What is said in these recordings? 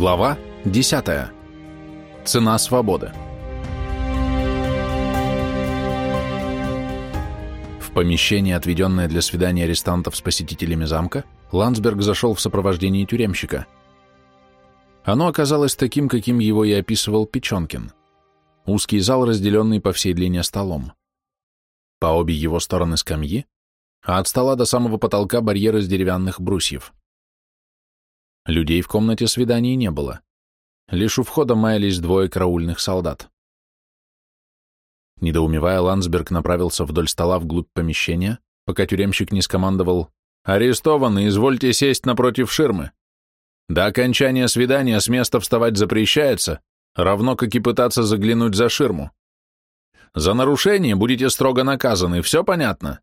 Глава 10. Цена свободы. В помещение, отведенное для свидания арестантов с посетителями замка, Ландсберг зашел в сопровождении тюремщика. Оно оказалось таким, каким его и описывал Печенкин. Узкий зал, разделенный по всей длине столом. По обе его стороны скамьи, а от стола до самого потолка барьер из деревянных брусьев. Людей в комнате свиданий не было. Лишь у входа маялись двое караульных солдат. Недоумевая, Ландсберг направился вдоль стола вглубь помещения, пока тюремщик не скомандовал «Арестованный, извольте сесть напротив ширмы. До окончания свидания с места вставать запрещается, равно как и пытаться заглянуть за ширму. За нарушение будете строго наказаны, все понятно?»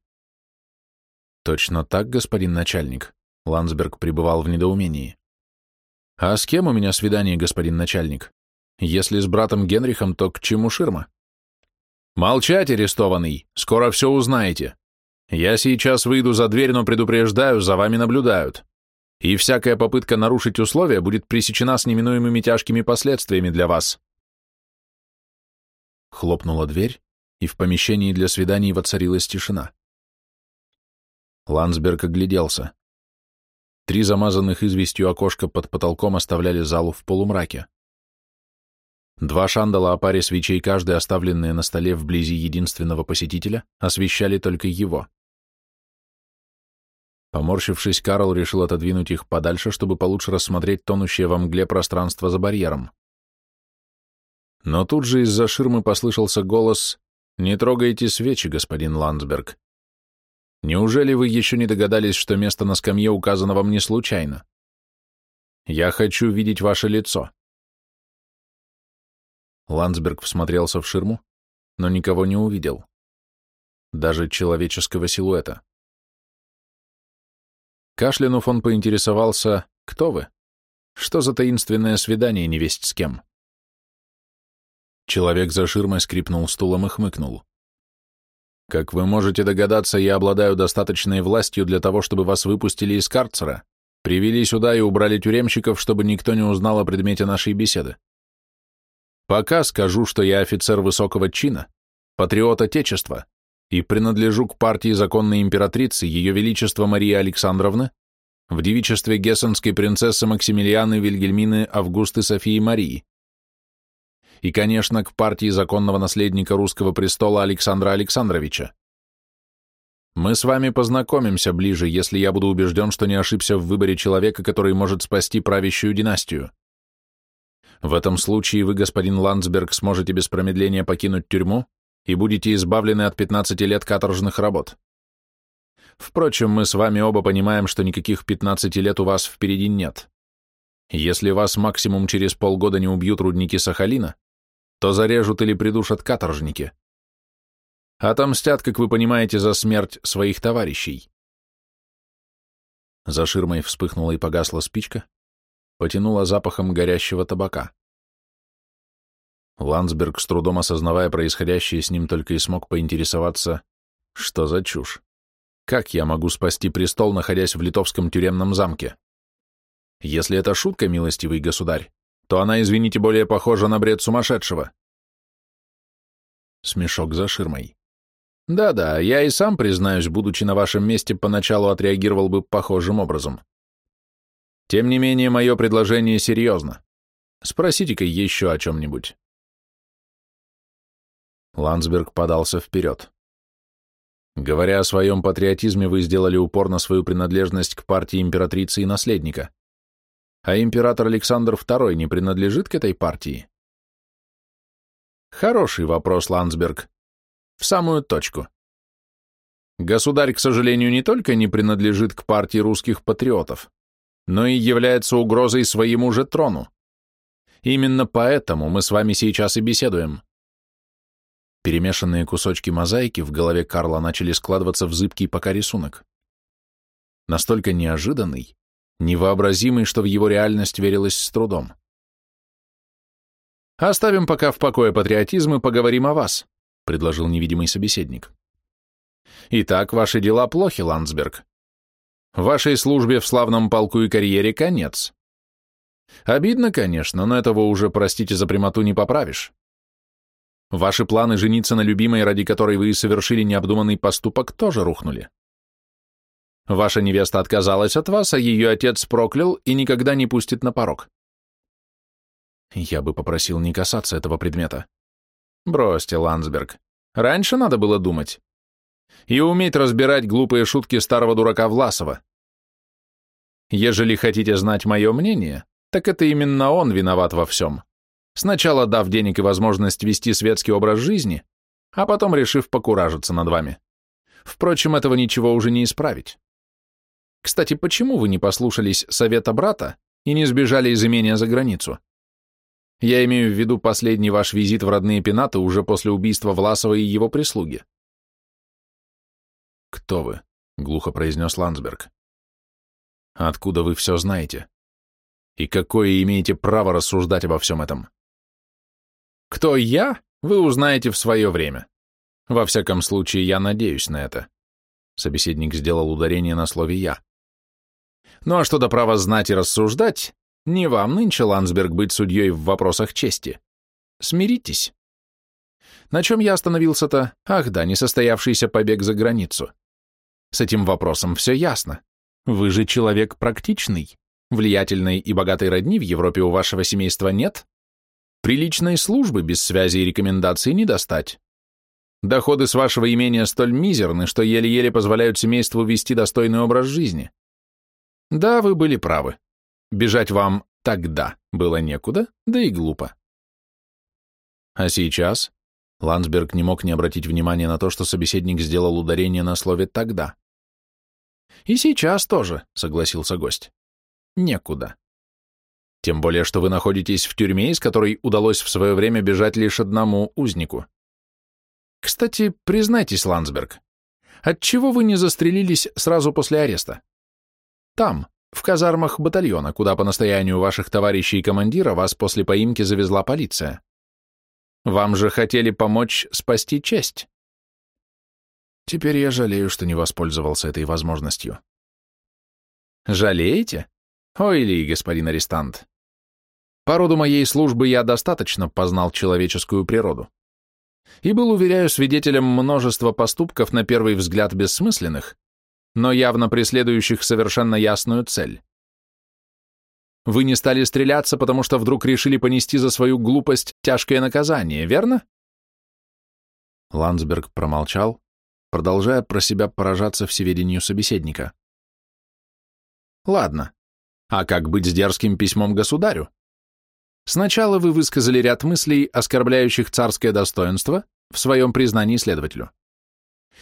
«Точно так, господин начальник», — Ландсберг пребывал в недоумении. «А с кем у меня свидание, господин начальник? Если с братом Генрихом, то к чему ширма?» «Молчать, арестованный! Скоро все узнаете. Я сейчас выйду за дверь, но предупреждаю, за вами наблюдают. И всякая попытка нарушить условия будет пресечена с неминуемыми тяжкими последствиями для вас». Хлопнула дверь, и в помещении для свиданий воцарилась тишина. Ландсберг огляделся. Три замазанных известью окошка под потолком оставляли залу в полумраке. Два шандала о паре свечей, каждый оставленные на столе вблизи единственного посетителя, освещали только его. Поморщившись, Карл решил отодвинуть их подальше, чтобы получше рассмотреть тонущее во мгле пространство за барьером. Но тут же из-за ширмы послышался голос «Не трогайте свечи, господин Ландсберг. Неужели вы еще не догадались, что место на скамье указано вам не случайно? Я хочу видеть ваше лицо. Ландсберг всмотрелся в ширму, но никого не увидел. Даже человеческого силуэта. Кашлянув он поинтересовался, кто вы? Что за таинственное свидание невесть с кем? Человек за ширмой скрипнул стулом и хмыкнул. Как вы можете догадаться, я обладаю достаточной властью для того, чтобы вас выпустили из карцера, привели сюда и убрали тюремщиков, чтобы никто не узнал о предмете нашей беседы. Пока скажу, что я офицер высокого чина, патриот Отечества и принадлежу к партии законной императрицы Ее Величества Марии Александровны в девичестве гессенской принцессы Максимилианы Вильгельмины Августы Софии Марии и, конечно, к партии законного наследника русского престола Александра Александровича. Мы с вами познакомимся ближе, если я буду убежден, что не ошибся в выборе человека, который может спасти правящую династию. В этом случае вы, господин Ландсберг, сможете без промедления покинуть тюрьму и будете избавлены от 15 лет каторжных работ. Впрочем, мы с вами оба понимаем, что никаких 15 лет у вас впереди нет. Если вас максимум через полгода не убьют рудники Сахалина, то зарежут или придушат каторжники. Отомстят, как вы понимаете, за смерть своих товарищей. За ширмой вспыхнула и погасла спичка, потянула запахом горящего табака. Ландсберг, с трудом осознавая происходящее с ним, только и смог поинтересоваться, что за чушь. Как я могу спасти престол, находясь в литовском тюремном замке? Если это шутка, милостивый государь, то она, извините, более похожа на бред сумасшедшего. Смешок за ширмой. Да-да, я и сам, признаюсь, будучи на вашем месте, поначалу отреагировал бы похожим образом. Тем не менее, мое предложение серьезно. Спросите-ка еще о чем-нибудь. Ландсберг подался вперед. Говоря о своем патриотизме, вы сделали упор на свою принадлежность к партии императрицы и наследника. А император Александр II не принадлежит к этой партии? Хороший вопрос, Ландсберг. В самую точку. Государь, к сожалению, не только не принадлежит к партии русских патриотов, но и является угрозой своему же трону. Именно поэтому мы с вами сейчас и беседуем. Перемешанные кусочки мозаики в голове Карла начали складываться в зыбкий пока рисунок. Настолько неожиданный, невообразимый, что в его реальность верилось с трудом. «Оставим пока в покое патриотизм и поговорим о вас», — предложил невидимый собеседник. «Итак, ваши дела плохи, Ландсберг. Вашей службе в славном полку и карьере конец. Обидно, конечно, но этого уже, простите за прямоту, не поправишь. Ваши планы жениться на любимой, ради которой вы совершили необдуманный поступок, тоже рухнули. Ваша невеста отказалась от вас, а ее отец проклял и никогда не пустит на порог. Я бы попросил не касаться этого предмета. Бросьте, Ландсберг. Раньше надо было думать. И уметь разбирать глупые шутки старого дурака Власова. Ежели хотите знать мое мнение, так это именно он виноват во всем. Сначала дав денег и возможность вести светский образ жизни, а потом решив покуражиться над вами. Впрочем, этого ничего уже не исправить. Кстати, почему вы не послушались совета брата и не сбежали из имения за границу? Я имею в виду последний ваш визит в родные пенаты уже после убийства Власова и его прислуги. «Кто вы?» — глухо произнес Ландсберг. «Откуда вы все знаете? И какое имеете право рассуждать обо всем этом?» «Кто я, вы узнаете в свое время. Во всяком случае, я надеюсь на это». Собеседник сделал ударение на слове «я». «Ну а что до права знать и рассуждать, не вам нынче, Ландсберг, быть судьей в вопросах чести. Смиритесь. На чем я остановился-то? Ах да, несостоявшийся побег за границу. С этим вопросом все ясно. Вы же человек практичный. Влиятельной и богатой родни в Европе у вашего семейства нет. Приличной службы без связи и рекомендаций не достать. Доходы с вашего имения столь мизерны, что еле-еле позволяют семейству вести достойный образ жизни. Да, вы были правы. Бежать вам тогда было некуда, да и глупо. А сейчас Ландсберг не мог не обратить внимания на то, что собеседник сделал ударение на слове «тогда». «И сейчас тоже», — согласился гость. «Некуда. Тем более, что вы находитесь в тюрьме, из которой удалось в свое время бежать лишь одному узнику. Кстати, признайтесь, Ландсберг, отчего вы не застрелились сразу после ареста? Там, в казармах батальона, куда по настоянию ваших товарищей и командира вас после поимки завезла полиция. Вам же хотели помочь спасти честь. Теперь я жалею, что не воспользовался этой возможностью. Жалеете? Ой ли, господин арестант. По роду моей службы я достаточно познал человеческую природу. И был, уверяю, свидетелем множества поступков на первый взгляд бессмысленных, но явно преследующих совершенно ясную цель. Вы не стали стреляться, потому что вдруг решили понести за свою глупость тяжкое наказание, верно? Ландсберг промолчал, продолжая про себя поражаться всеведению собеседника. Ладно, а как быть с дерзким письмом государю? Сначала вы высказали ряд мыслей, оскорбляющих царское достоинство, в своем признании следователю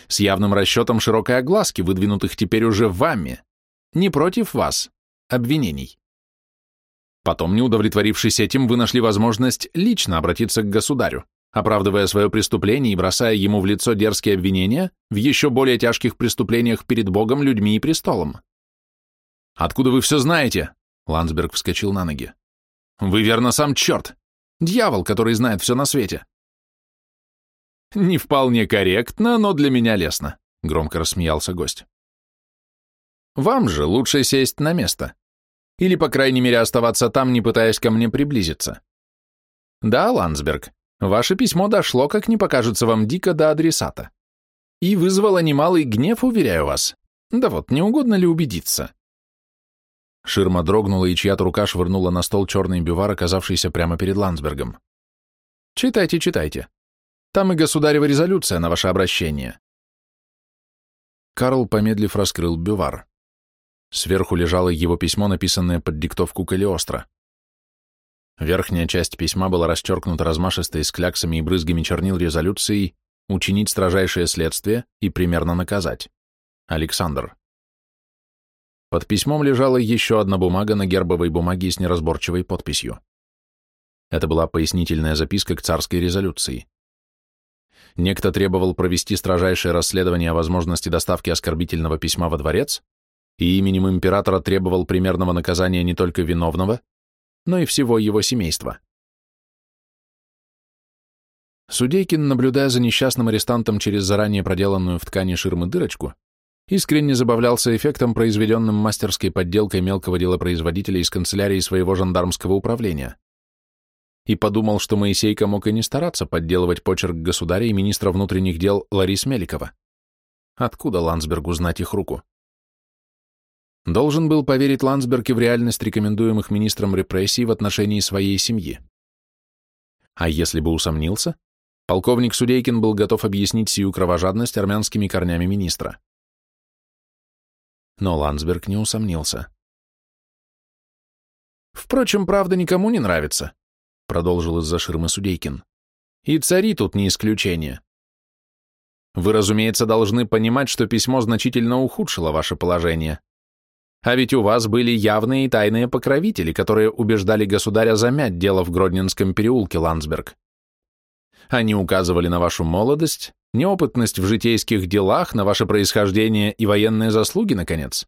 с явным расчетом широкой огласки, выдвинутых теперь уже вами, не против вас, обвинений. Потом, не удовлетворившись этим, вы нашли возможность лично обратиться к государю, оправдывая свое преступление и бросая ему в лицо дерзкие обвинения в еще более тяжких преступлениях перед Богом, людьми и престолом. «Откуда вы все знаете?» Ландсберг вскочил на ноги. «Вы верно сам черт! Дьявол, который знает все на свете!» «Не вполне корректно, но для меня лестно», — громко рассмеялся гость. «Вам же лучше сесть на место. Или, по крайней мере, оставаться там, не пытаясь ко мне приблизиться. Да, Ландсберг, ваше письмо дошло, как не покажется вам дико, до адресата. И вызвало немалый гнев, уверяю вас. Да вот, не угодно ли убедиться?» Ширма дрогнула, и чья-то рука швырнула на стол черный бивар, оказавшийся прямо перед Ландсбергом. «Читайте, читайте. Там и государева резолюция на ваше обращение. Карл, помедлив, раскрыл бювар. Сверху лежало его письмо, написанное под диктовку Калиостро. Верхняя часть письма была расчеркнута размашистой с кляксами и брызгами чернил резолюцией «Учинить строжайшее следствие и примерно наказать». Александр. Под письмом лежала еще одна бумага на гербовой бумаге с неразборчивой подписью. Это была пояснительная записка к царской резолюции. Некто требовал провести строжайшее расследование о возможности доставки оскорбительного письма во дворец, и именем императора требовал примерного наказания не только виновного, но и всего его семейства. Судейкин, наблюдая за несчастным арестантом через заранее проделанную в ткани ширмы дырочку, искренне забавлялся эффектом, произведенным мастерской подделкой мелкого делопроизводителя из канцелярии своего жандармского управления. И подумал, что Моисейка мог и не стараться подделывать почерк государя и министра внутренних дел Ларис Меликова. Откуда Ландсбергу знать их руку? Должен был поверить Ландсберг и в реальность рекомендуемых министром репрессий в отношении своей семьи. А если бы усомнился, полковник Судейкин был готов объяснить сию кровожадность армянскими корнями министра. Но Ландсберг не усомнился. «Впрочем, правда никому не нравится», — продолжил из-за ширмы Судейкин. «И цари тут не исключение. Вы, разумеется, должны понимать, что письмо значительно ухудшило ваше положение. А ведь у вас были явные и тайные покровители, которые убеждали государя замять дело в Гродненском переулке, Ландсберг. Они указывали на вашу молодость, неопытность в житейских делах, на ваше происхождение и военные заслуги, наконец.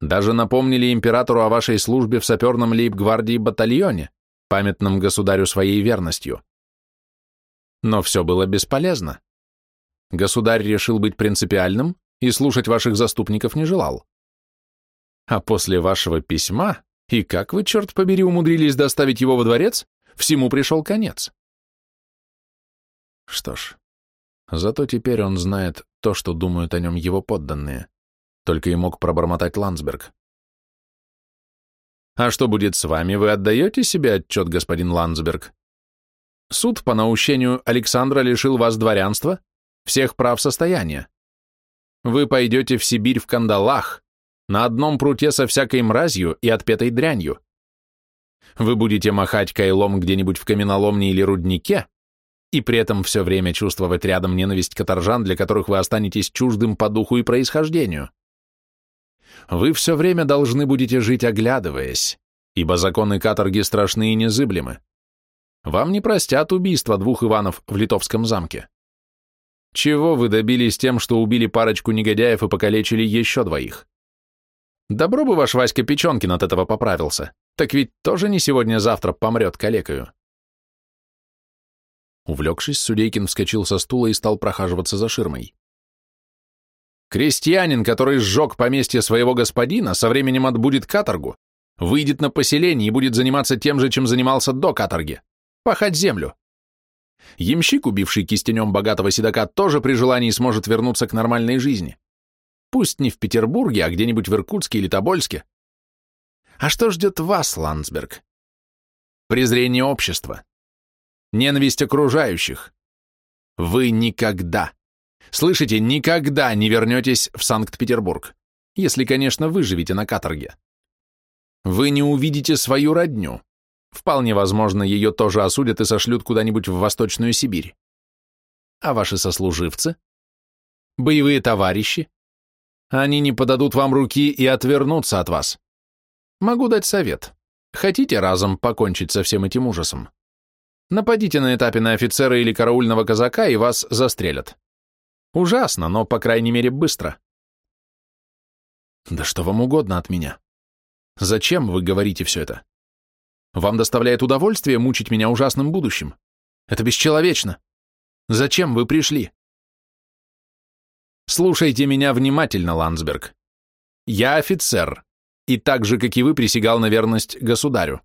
Даже напомнили императору о вашей службе в саперном лейб-гвардии батальоне, памятном государю своей верностью. Но все было бесполезно. Государь решил быть принципиальным и слушать ваших заступников не желал. А после вашего письма, и как вы, черт побери, умудрились доставить его во дворец, всему пришел конец. Что ж, зато теперь он знает то, что думают о нем его подданные. Только и мог пробормотать Ландсберг. А что будет с вами, вы отдаете себе отчет, господин Ландсберг? Суд по наущению Александра лишил вас дворянства, всех прав состояния. Вы пойдете в Сибирь в кандалах, на одном пруте со всякой мразью и отпетой дрянью. Вы будете махать кайлом где-нибудь в каменоломне или руднике, и при этом все время чувствовать рядом ненависть каторжан, для которых вы останетесь чуждым по духу и происхождению. Вы все время должны будете жить, оглядываясь, ибо законы каторги страшны и незыблемы. Вам не простят убийство двух Иванов в Литовском замке. Чего вы добились тем, что убили парочку негодяев и покалечили еще двоих? Добро бы ваш Васька Печенкин от этого поправился, так ведь тоже не сегодня-завтра помрет калекою. Увлекшись, Судейкин вскочил со стула и стал прохаживаться за ширмой. Крестьянин, который сжег поместье своего господина, со временем отбудет каторгу, выйдет на поселение и будет заниматься тем же, чем занимался до каторги – пахать землю. Ямщик, убивший кистенем богатого седока, тоже при желании сможет вернуться к нормальной жизни. Пусть не в Петербурге, а где-нибудь в Иркутске или Тобольске. А что ждет вас, Ландсберг? Презрение общества. Ненависть окружающих. Вы никогда, слышите, никогда не вернетесь в Санкт-Петербург, если, конечно, выживете на каторге. Вы не увидите свою родню, Вполне возможно, ее тоже осудят и сошлют куда-нибудь в Восточную Сибирь. А ваши сослуживцы? Боевые товарищи? Они не подадут вам руки и отвернутся от вас. Могу дать совет. Хотите разом покончить со всем этим ужасом? Нападите на этапе на офицера или караульного казака, и вас застрелят. Ужасно, но, по крайней мере, быстро. Да что вам угодно от меня? Зачем вы говорите все это? Вам доставляет удовольствие мучить меня ужасным будущим? Это бесчеловечно. Зачем вы пришли? Слушайте меня внимательно, Ландсберг. Я офицер, и так же, как и вы, присягал на верность государю.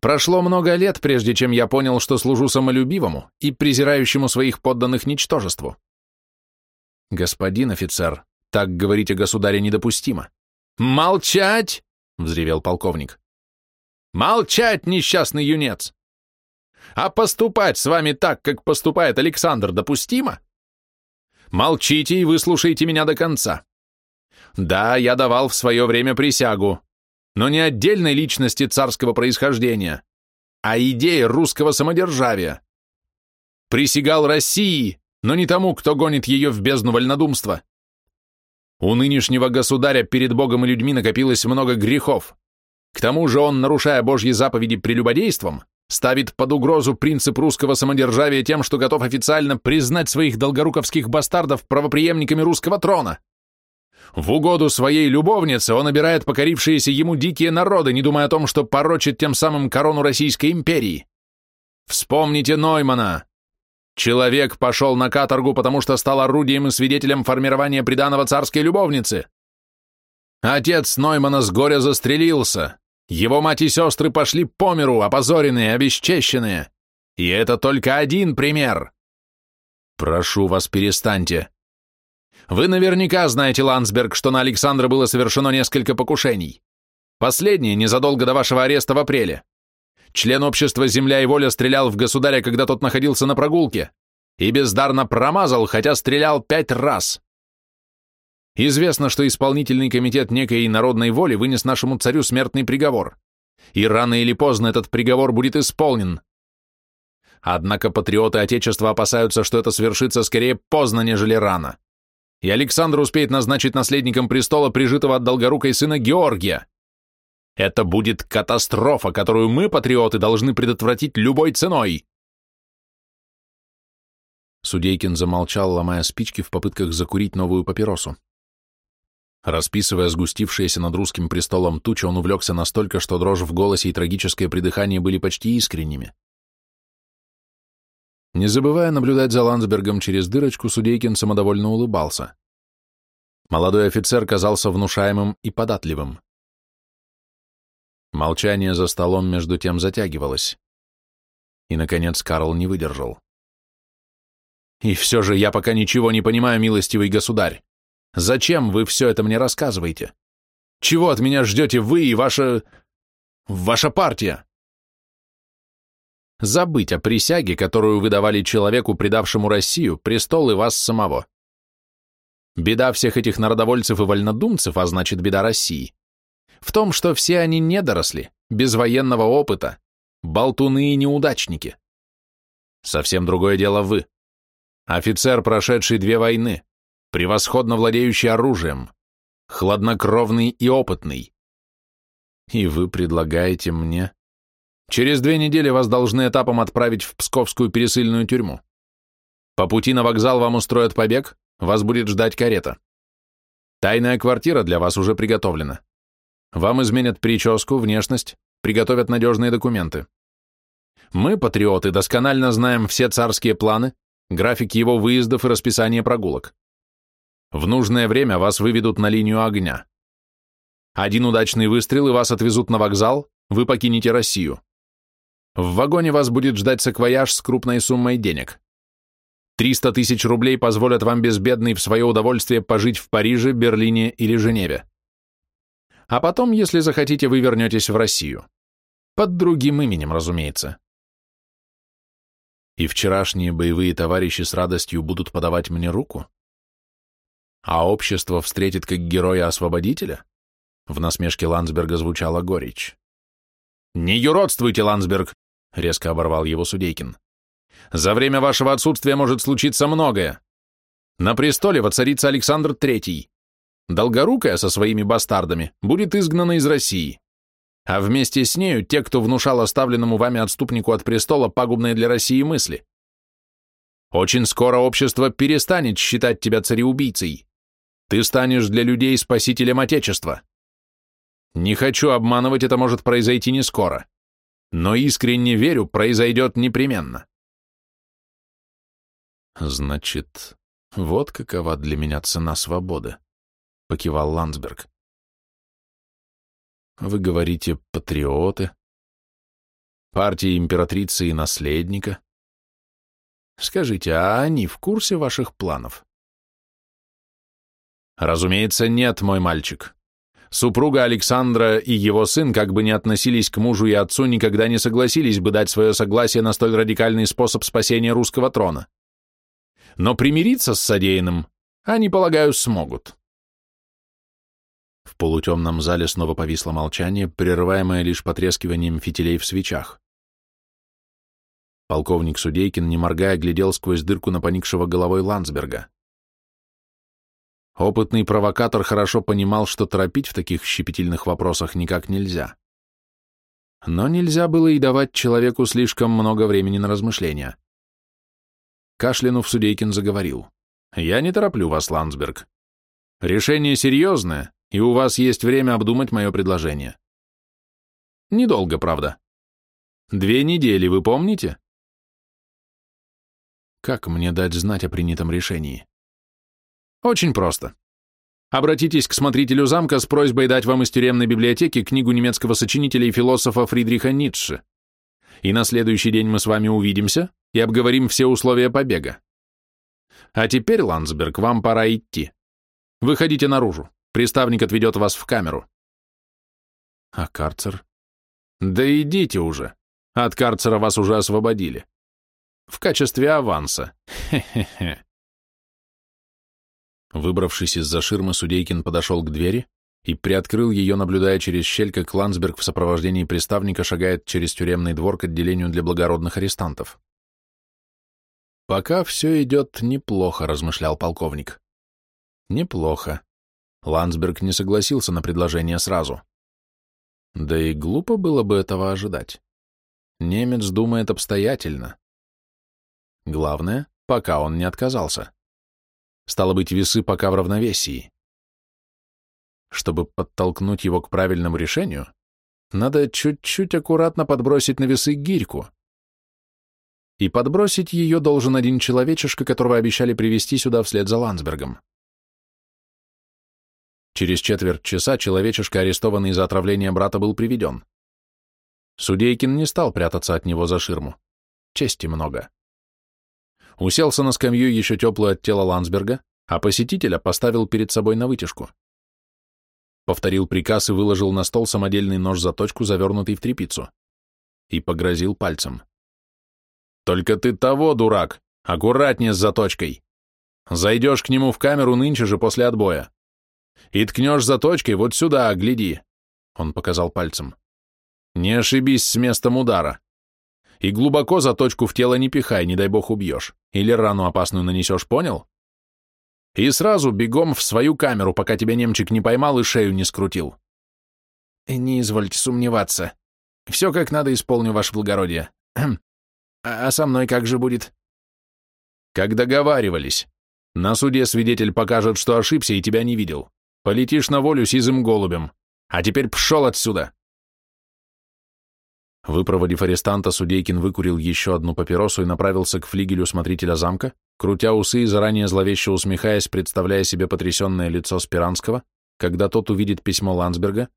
Прошло много лет, прежде чем я понял, что служу самолюбивому и презирающему своих подданных ничтожеству. Господин офицер, так говорить о государе недопустимо. Молчать! — взревел полковник. Молчать, несчастный юнец! А поступать с вами так, как поступает Александр, допустимо? Молчите и выслушайте меня до конца. Да, я давал в свое время присягу, но не отдельной личности царского происхождения, а идее русского самодержавия. Присягал России, но не тому, кто гонит ее в бездну вольнодумства. У нынешнего государя перед Богом и людьми накопилось много грехов. К тому же он, нарушая Божьи заповеди прелюбодейством, ставит под угрозу принцип русского самодержавия тем, что готов официально признать своих долгоруковских бастардов правопреемниками русского трона. В угоду своей любовнице он обирает покорившиеся ему дикие народы, не думая о том, что порочит тем самым корону Российской империи. Вспомните Ноймана. Человек пошел на каторгу, потому что стал орудием и свидетелем формирования приданого царской любовницы. Отец Ноймана с горя застрелился. Его мать и сестры пошли по миру, опозоренные, обесчещенные. И это только один пример. Прошу вас, перестаньте. Вы наверняка знаете, Ландсберг, что на Александра было совершено несколько покушений. Последнее незадолго до вашего ареста в апреле. Член общества «Земля и воля» стрелял в государя, когда тот находился на прогулке, и бездарно промазал, хотя стрелял пять раз. Известно, что исполнительный комитет некой народной воли вынес нашему царю смертный приговор, и рано или поздно этот приговор будет исполнен. Однако патриоты Отечества опасаются, что это свершится скорее поздно, нежели рано, и Александр успеет назначить наследником престола прижитого от Долгорукой сына Георгия. Это будет катастрофа, которую мы, патриоты, должны предотвратить любой ценой. Судейкин замолчал, ломая спички в попытках закурить новую папиросу. Расписывая сгустившиеся над русским престолом тучи, он увлекся настолько, что дрожь в голосе и трагическое придыхание были почти искренними. Не забывая наблюдать за Ландсбергом через дырочку, Судейкин самодовольно улыбался. Молодой офицер казался внушаемым и податливым. Молчание за столом между тем затягивалось. И, наконец, Карл не выдержал. «И все же я пока ничего не понимаю, милостивый государь. Зачем вы все это мне рассказываете? Чего от меня ждете вы и ваша... ваша партия? Забыть о присяге, которую вы давали человеку, предавшему Россию, престол и вас самого. Беда всех этих народовольцев и вольнодумцев, а значит беда России, в том, что все они недоросли, без военного опыта, болтуны и неудачники. Совсем другое дело вы. Офицер, прошедший две войны, превосходно владеющий оружием, хладнокровный и опытный. И вы предлагаете мне... Через две недели вас должны этапом отправить в Псковскую пересыльную тюрьму. По пути на вокзал вам устроят побег, вас будет ждать карета. Тайная квартира для вас уже приготовлена. Вам изменят прическу, внешность, приготовят надежные документы. Мы, патриоты, досконально знаем все царские планы, график его выездов и расписание прогулок. В нужное время вас выведут на линию огня. Один удачный выстрел, и вас отвезут на вокзал, вы покинете Россию. В вагоне вас будет ждать саквояж с крупной суммой денег. 300 тысяч рублей позволят вам безбедно и в свое удовольствие пожить в Париже, Берлине или Женеве. А потом, если захотите, вы вернетесь в Россию. Под другим именем, разумеется. И вчерашние боевые товарищи с радостью будут подавать мне руку? а общество встретит как героя-освободителя? В насмешке Ландсберга звучала горечь. «Не юродствуйте, Ландсберг!» — резко оборвал его Судейкин. «За время вашего отсутствия может случиться многое. На престоле воцарится Александр Третий. Долгорукая со своими бастардами будет изгнана из России. А вместе с нею те, кто внушал оставленному вами отступнику от престола пагубные для России мысли. Очень скоро общество перестанет считать тебя цареубийцей. Ты станешь для людей спасителем Отечества. Не хочу обманывать, это может произойти не скоро. Но искренне верю, произойдет непременно. Значит, вот какова для меня цена свободы, покивал Ландсберг. Вы говорите патриоты, партии императрицы и наследника. Скажите, а они в курсе ваших планов? Разумеется, нет, мой мальчик. Супруга Александра и его сын, как бы ни относились к мужу и отцу, никогда не согласились бы дать свое согласие на столь радикальный способ спасения русского трона. Но примириться с содеянным они, полагаю, смогут. В полутемном зале снова повисло молчание, прерываемое лишь потрескиванием фитилей в свечах. Полковник Судейкин, не моргая, глядел сквозь дырку на поникшего головой Ландсберга. Опытный провокатор хорошо понимал, что торопить в таких щепетильных вопросах никак нельзя. Но нельзя было и давать человеку слишком много времени на размышления. Кашлянув, Судейкин заговорил. «Я не тороплю вас, Ландсберг. Решение серьезное, и у вас есть время обдумать мое предложение. Недолго, правда. Две недели, вы помните? Как мне дать знать о принятом решении? Очень просто. Обратитесь к смотрителю замка с просьбой дать вам из тюремной библиотеки книгу немецкого сочинителя и философа Фридриха Ницше. И на следующий день мы с вами увидимся и обговорим все условия побега. А теперь, Ландсберг, вам пора идти. Выходите наружу. Приставник отведет вас в камеру. А карцер? Да идите уже. От карцера вас уже освободили. В качестве аванса. Хе-хе-хе. Выбравшись из-за ширмы, Судейкин подошел к двери и приоткрыл ее, наблюдая через щель, как Ландсберг в сопровождении приставника шагает через тюремный двор к отделению для благородных арестантов. «Пока все идет неплохо», — размышлял полковник. «Неплохо». Ландсберг не согласился на предложение сразу. Да и глупо было бы этого ожидать. Немец думает обстоятельно. Главное, пока он не отказался. Стало быть, весы пока в равновесии. Чтобы подтолкнуть его к правильному решению, надо чуть-чуть аккуратно подбросить на весы гирьку. И подбросить ее должен один человечишка, которого обещали привести сюда вслед за Ландсбергом. Через четверть часа человечишка, арестованный за отравление брата, был приведен. Судейкин не стал прятаться от него за ширму. Чести много уселся на скамью еще теплую от тела Ландсберга, а посетителя поставил перед собой на вытяжку. Повторил приказ и выложил на стол самодельный нож-заточку, завернутый в тряпицу. И погрозил пальцем. «Только ты того, дурак! Аккуратнее с заточкой! Зайдешь к нему в камеру нынче же после отбоя. И ткнешь заточкой вот сюда, гляди!» Он показал пальцем. «Не ошибись с местом удара. И глубоко заточку в тело не пихай, не дай бог убьешь. Или рану опасную нанесешь, понял? И сразу бегом в свою камеру, пока тебя немчик не поймал и шею не скрутил. Не извольте сомневаться. Все как надо исполню, ваше благородие. А, а со мной как же будет? Как договаривались. На суде свидетель покажет, что ошибся и тебя не видел. Полетишь на волю сизым голубем. А теперь пшел отсюда. Выпроводив арестанта, Судейкин выкурил еще одну папиросу и направился к флигелю смотрителя замка, крутя усы и заранее зловеще усмехаясь, представляя себе потрясенное лицо Спиранского, когда тот увидит письмо Ландсберга,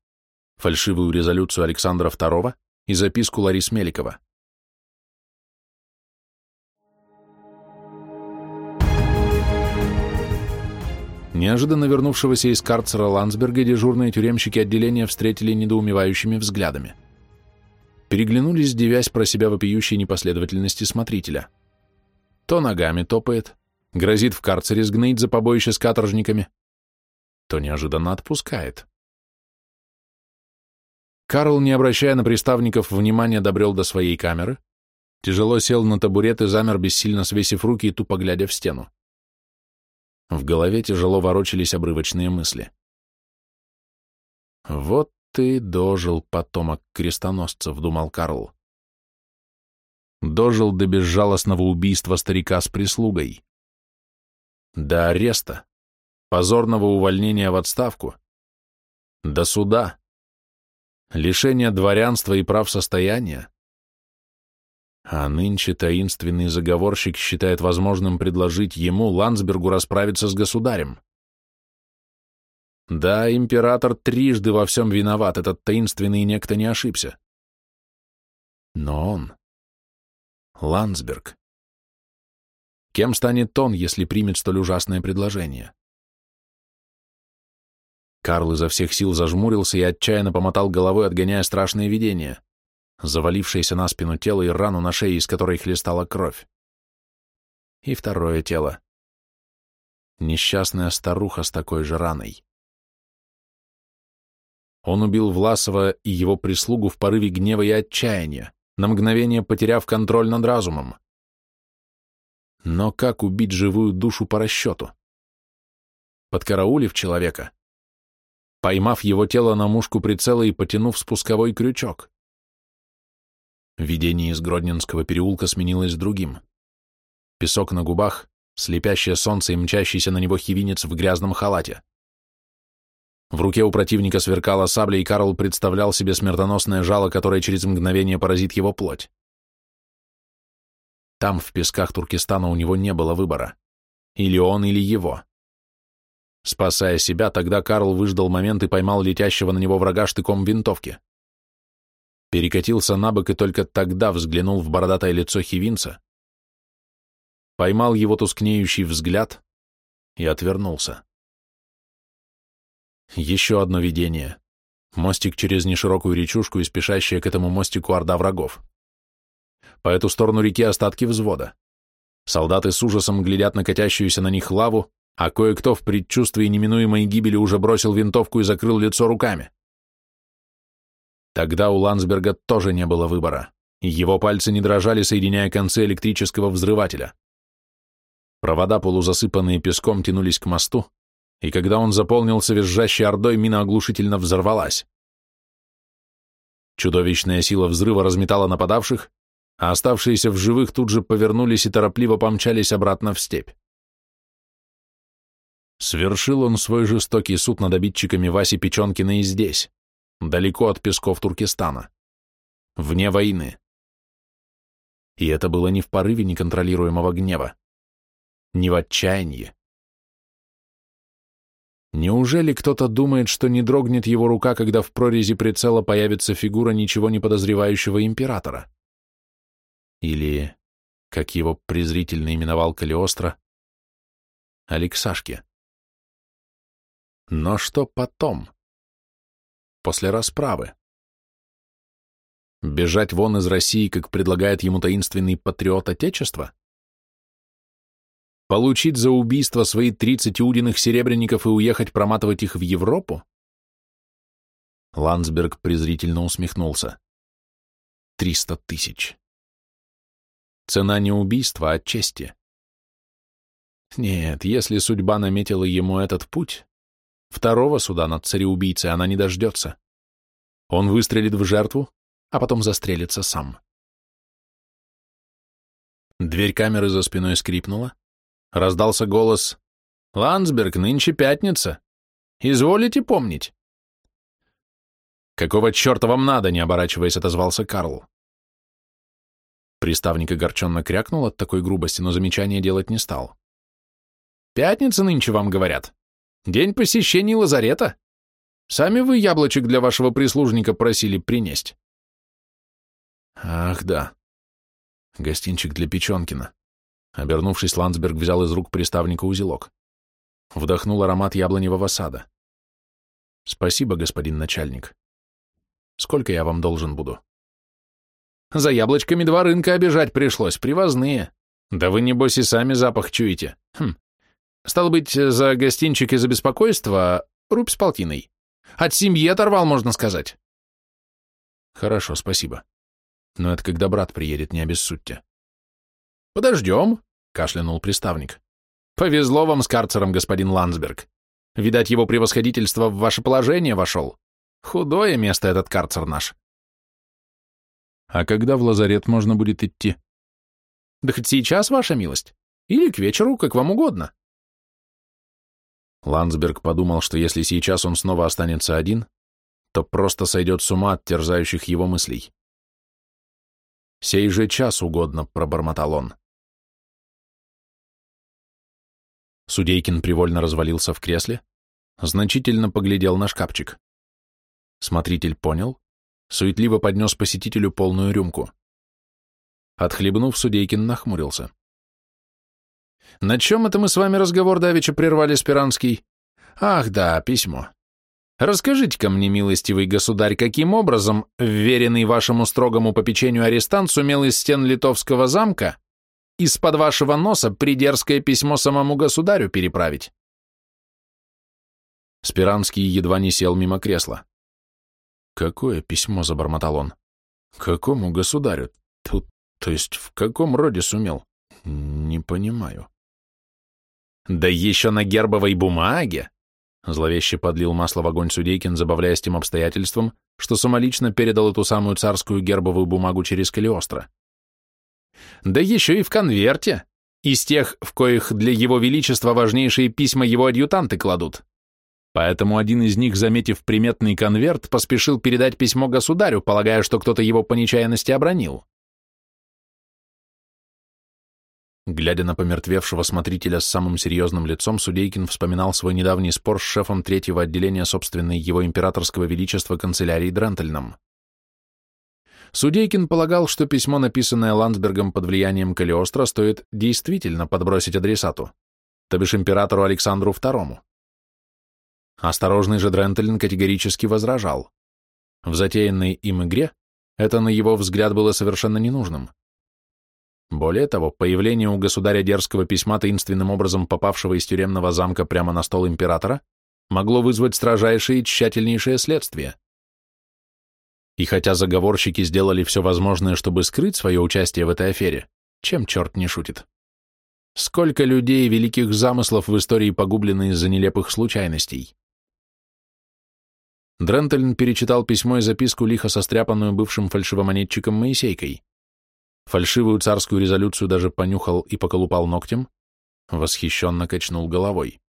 фальшивую резолюцию Александра II и записку Ларис Меликова. Неожиданно вернувшегося из карцера Ландсберга дежурные тюремщики отделения встретили недоумевающими взглядами переглянулись, девясь про себя вопиющей непоследовательности смотрителя. То ногами топает, грозит в карцере сгнить за побоище с каторжниками, то неожиданно отпускает. Карл, не обращая на приставников внимания, добрел до своей камеры, тяжело сел на табурет и замер, бессильно свесив руки и тупо глядя в стену. В голове тяжело ворочались обрывочные мысли. Вот ты дожил, потомок крестоносцев, думал Карл. Дожил до безжалостного убийства старика с прислугой. До ареста, позорного увольнения в отставку, до суда, лишения дворянства и прав состояния. А нынче таинственный заговорщик считает возможным предложить ему, Ландсбергу, расправиться с государем. Да, император трижды во всем виноват, этот таинственный некто не ошибся. Но он... Ландсберг. Кем станет он, если примет столь ужасное предложение? Карл изо всех сил зажмурился и отчаянно помотал головой, отгоняя страшные видения, завалившееся на спину тело и рану на шее, из которой хлестала кровь. И второе тело. Несчастная старуха с такой же раной. Он убил Власова и его прислугу в порыве гнева и отчаяния, на мгновение потеряв контроль над разумом. Но как убить живую душу по расчету? Подкараулив человека, поймав его тело на мушку прицела и потянув спусковой крючок. Видение из Гродненского переулка сменилось другим. Песок на губах, слепящее солнце и мчащийся на него хивинец в грязном халате. В руке у противника сверкала сабля, и Карл представлял себе смертоносное жало, которое через мгновение поразит его плоть. Там, в песках Туркестана, у него не было выбора. Или он, или его. Спасая себя, тогда Карл выждал момент и поймал летящего на него врага штыком винтовки. Перекатился на бок и только тогда взглянул в бородатое лицо Хивинца, поймал его тускнеющий взгляд и отвернулся. Еще одно видение. Мостик через неширокую речушку и спешащая к этому мостику орда врагов. По эту сторону реки остатки взвода. Солдаты с ужасом глядят на катящуюся на них лаву, а кое-кто в предчувствии неминуемой гибели уже бросил винтовку и закрыл лицо руками. Тогда у Ландсберга тоже не было выбора, и его пальцы не дрожали, соединяя концы электрического взрывателя. Провода, полузасыпанные песком, тянулись к мосту, и когда он заполнился визжащей ордой, мина оглушительно взорвалась. Чудовищная сила взрыва разметала нападавших, а оставшиеся в живых тут же повернулись и торопливо помчались обратно в степь. Свершил он свой жестокий суд над обидчиками Васи Печенкина и здесь, далеко от песков Туркестана, вне войны. И это было не в порыве неконтролируемого гнева, не в отчаянии. Неужели кто-то думает, что не дрогнет его рука, когда в прорези прицела появится фигура ничего не подозревающего императора? Или, как его презрительно именовал Калиостро, Алексашки? Но что потом? После расправы? Бежать вон из России, как предлагает ему таинственный патриот Отечества? Получить за убийство свои 30 иудиных серебряников и уехать проматывать их в Европу? Ландсберг презрительно усмехнулся. Триста тысяч. Цена не убийства, а чести. Нет, если судьба наметила ему этот путь, Второго суда над цареубийцей она не дождется. Он выстрелит в жертву, а потом застрелится сам. Дверь камеры за спиной скрипнула. Раздался голос «Ландсберг, нынче пятница. Изволите помнить?» «Какого черта вам надо?» — не оборачиваясь, отозвался Карл. Приставник огорченно крякнул от такой грубости, но замечания делать не стал. «Пятница нынче вам говорят. День посещения лазарета. Сами вы яблочек для вашего прислужника просили принести. Ах, да. Гостинчик для Печенкина. Обернувшись, Ландсберг взял из рук приставника узелок. Вдохнул аромат яблоневого сада. Спасибо, господин начальник. Сколько я вам должен буду? За яблочками два рынка обижать пришлось, привозные. Да вы, небось, и сами запах чуете. Хм, Стало быть, за гостинчик и за беспокойство рубь с полтиной. От семьи оторвал, можно сказать. Хорошо, спасибо. Но это когда брат приедет, не обессудьте. Подождем, кашлянул приставник. Повезло вам с карцером, господин Ландсберг. Видать, его превосходительство в ваше положение вошел. Худое место этот карцер наш. А когда в лазарет можно будет идти? Да хоть сейчас, ваша милость. Или к вечеру, как вам угодно. Ландсберг подумал, что если сейчас он снова останется один, то просто сойдет с ума от терзающих его мыслей. «Сей же час угодно», — пробормотал он. Судейкин привольно развалился в кресле, значительно поглядел на шкафчик. Смотритель понял, суетливо поднес посетителю полную рюмку. Отхлебнув, Судейкин нахмурился. На чем это мы с вами разговор давеча прервали, Спиранский? Ах, да, письмо. Расскажите-ка мне, милостивый государь, каким образом вверенный вашему строгому попечению арестант сумел из стен литовского замка из-под вашего носа придерзкое письмо самому государю переправить? Спиранский едва не сел мимо кресла. «Какое письмо?» — забормотал он. «Какому государю? Тут, то есть в каком роде сумел? Не понимаю». Да еще на гербовой бумаге! Зловеще подлил масло в огонь Судейкин, забавляясь тем обстоятельством, что самолично передал эту самую царскую гербовую бумагу через Калиостро. Да еще и в конверте, из тех, в коих для его величества важнейшие письма его адъютанты кладут. Поэтому один из них, заметив приметный конверт, поспешил передать письмо государю, полагая, что кто-то его по нечаянности обронил. Глядя на помертвевшего смотрителя с самым серьезным лицом, Судейкин вспоминал свой недавний спор с шефом третьего отделения собственной его императорского величества канцелярии Дрентельном. Судейкин полагал, что письмо, написанное Ландсбергом под влиянием Калиостро, стоит действительно подбросить адресату, то бишь императору Александру II. Осторожный же Дрентельн категорически возражал. В затеянной им игре это, на его взгляд, было совершенно ненужным. Более того, появление у государя дерзкого письма, таинственным образом попавшего из тюремного замка прямо на стол императора, могло вызвать строжайшее и тщательнейшее следствие. И хотя заговорщики сделали все возможное, чтобы скрыть свое участие в этой афере, чем черт не шутит? Сколько людей и великих замыслов в истории погублены из-за нелепых случайностей? Дрентельн перечитал письмо и записку, лихо состряпанную бывшим фальшивомонетчиком Моисейкой. Фальшивую царскую резолюцию даже понюхал и поколупал ногтем, восхищенно качнул головой.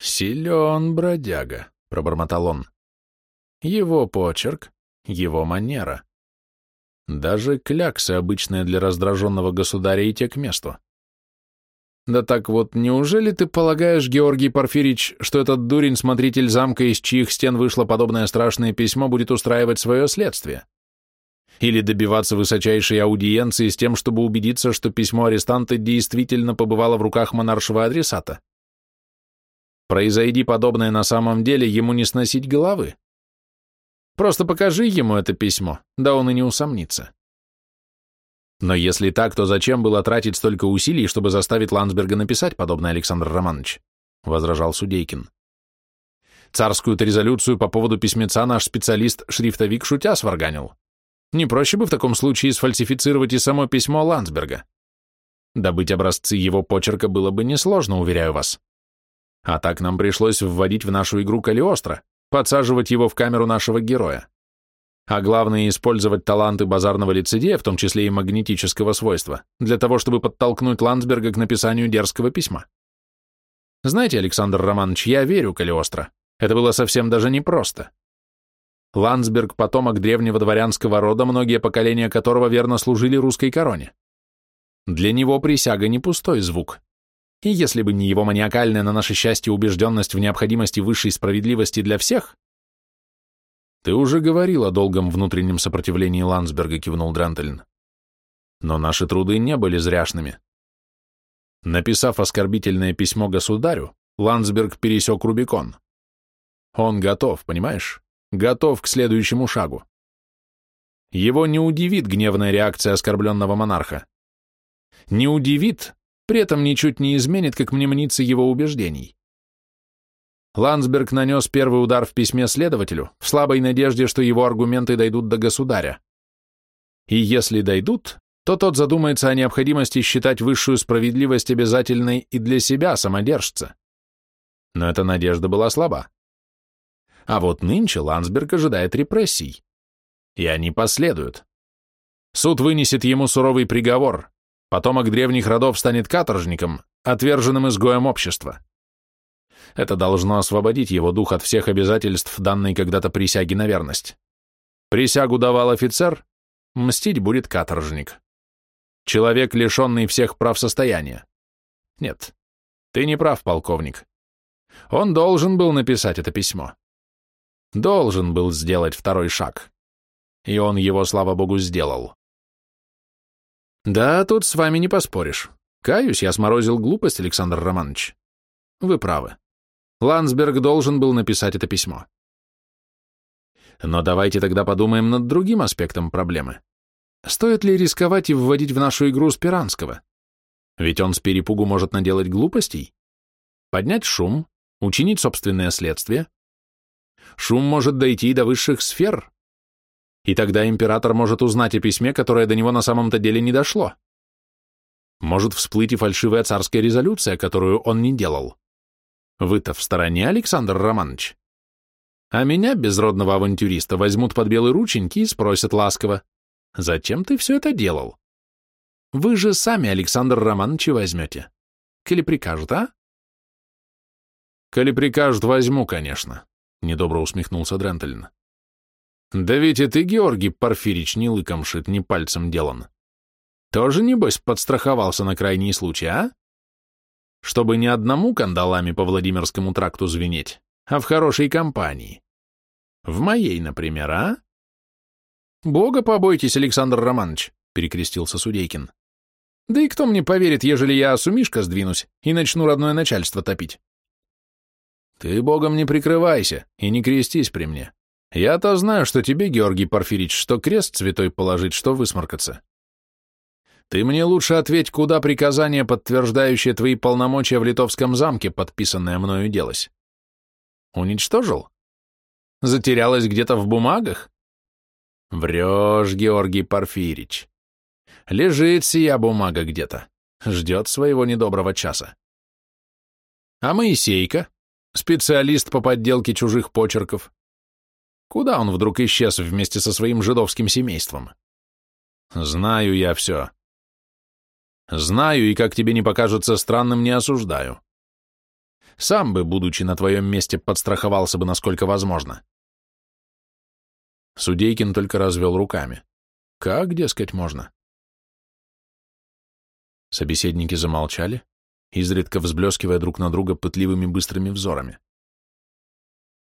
«Силен бродяга», — пробормотал он. «Его почерк, его манера. Даже кляксы, обычные для раздраженного государя, и те к месту. Да так вот, неужели ты полагаешь, Георгий Порфирич, что этот дурень-смотритель замка, из чьих стен вышло подобное страшное письмо, будет устраивать свое следствие?» Или добиваться высочайшей аудиенции с тем, чтобы убедиться, что письмо арестанта действительно побывало в руках монаршего адресата. Произойди подобное на самом деле, ему не сносить головы. Просто покажи ему это письмо, да он и не усомнится. Но если так, то зачем было тратить столько усилий, чтобы заставить Ландсберга написать подобное, Александр Романович? возражал Судейкин. Царскую-то резолюцию по поводу письмеца наш специалист-шрифтовик шутя сварганил. Не проще бы в таком случае сфальсифицировать и само письмо Ландсберга. Добыть образцы его почерка было бы несложно, уверяю вас. А так нам пришлось вводить в нашу игру Калиостро, подсаживать его в камеру нашего героя. А главное, использовать таланты базарного лицедея, в том числе и магнетического свойства, для того, чтобы подтолкнуть Ландсберга к написанию дерзкого письма. Знаете, Александр Романович, я верю Калиостро. Это было совсем даже непросто. Ландсберг – потомок древнего дворянского рода, многие поколения которого верно служили русской короне. Для него присяга не пустой звук. И если бы не его маниакальная на наше счастье убежденность в необходимости высшей справедливости для всех... Ты уже говорил о долгом внутреннем сопротивлении Ландсберга, кивнул Дрантельн. Но наши труды не были зряшными. Написав оскорбительное письмо государю, Ландсберг пересек Рубикон. Он готов, понимаешь? Готов к следующему шагу. Его не удивит гневная реакция оскорбленного монарха. Не удивит, при этом ничуть не изменит, как мне мнится, его убеждений. Ландсберг нанес первый удар в письме следователю, в слабой надежде, что его аргументы дойдут до государя. И если дойдут, то тот задумается о необходимости считать высшую справедливость обязательной и для себя, самодержца. Но эта надежда была слаба. А вот нынче Ландсберг ожидает репрессий. И они последуют. Суд вынесет ему суровый приговор. Потомок древних родов станет каторжником, отверженным изгоем общества. Это должно освободить его дух от всех обязательств, данной когда-то присяги на верность. Присягу давал офицер, мстить будет каторжник. Человек, лишенный всех прав состояния. Нет, ты не прав, полковник. Он должен был написать это письмо. Должен был сделать второй шаг. И он его, слава богу, сделал. Да, тут с вами не поспоришь. Каюсь, я сморозил глупость, Александр Романович. Вы правы. Ландсберг должен был написать это письмо. Но давайте тогда подумаем над другим аспектом проблемы. Стоит ли рисковать и вводить в нашу игру Спиранского? Ведь он с перепугу может наделать глупостей. Поднять шум, учинить собственное следствие, шум может дойти до высших сфер. И тогда император может узнать о письме, которое до него на самом-то деле не дошло. Может всплыть и фальшивая царская резолюция, которую он не делал. Вы-то в стороне, Александр Романович? А меня, безродного авантюриста, возьмут под белые рученьки и спросят ласково, «Зачем ты все это делал?» Вы же сами, Александр Романович, возьмете. Коли прикажут, а? Коли прикажут, возьму, конечно. — недобро усмехнулся Дрентельн. «Да ведь и ты, Георгий Порфирич, не лыком шит, не пальцем делан. Тоже, небось, подстраховался на крайний случай, а? Чтобы не одному кандалами по Владимирскому тракту звенеть, а в хорошей компании. В моей, например, а? Бога побойтесь, Александр Романович, перекрестился Судейкин. Да и кто мне поверит, ежели я сумишка сдвинусь и начну родное начальство топить? Ты богом не прикрывайся и не крестись при мне. Я-то знаю, что тебе, Георгий Порфирич, что крест святой положить, что высморкаться. Ты мне лучше ответь, куда приказание, подтверждающее твои полномочия в Литовском замке, подписанное мною, делось? Уничтожил? Затерялось где-то в бумагах? Врешь, Георгий Порфирич. Лежит сия бумага где-то, ждет своего недоброго часа. А Моисейка, специалист по подделке чужих почерков, куда он вдруг исчез вместе со своим жидовским семейством? Знаю я все. Знаю, и как тебе не покажется странным, не осуждаю. Сам бы, будучи на твоем месте, подстраховался бы, насколько возможно. Судейкин только развел руками. Как, дескать, можно? Собеседники замолчали, изредка взблескивая друг на друга пытливыми быстрыми взорами.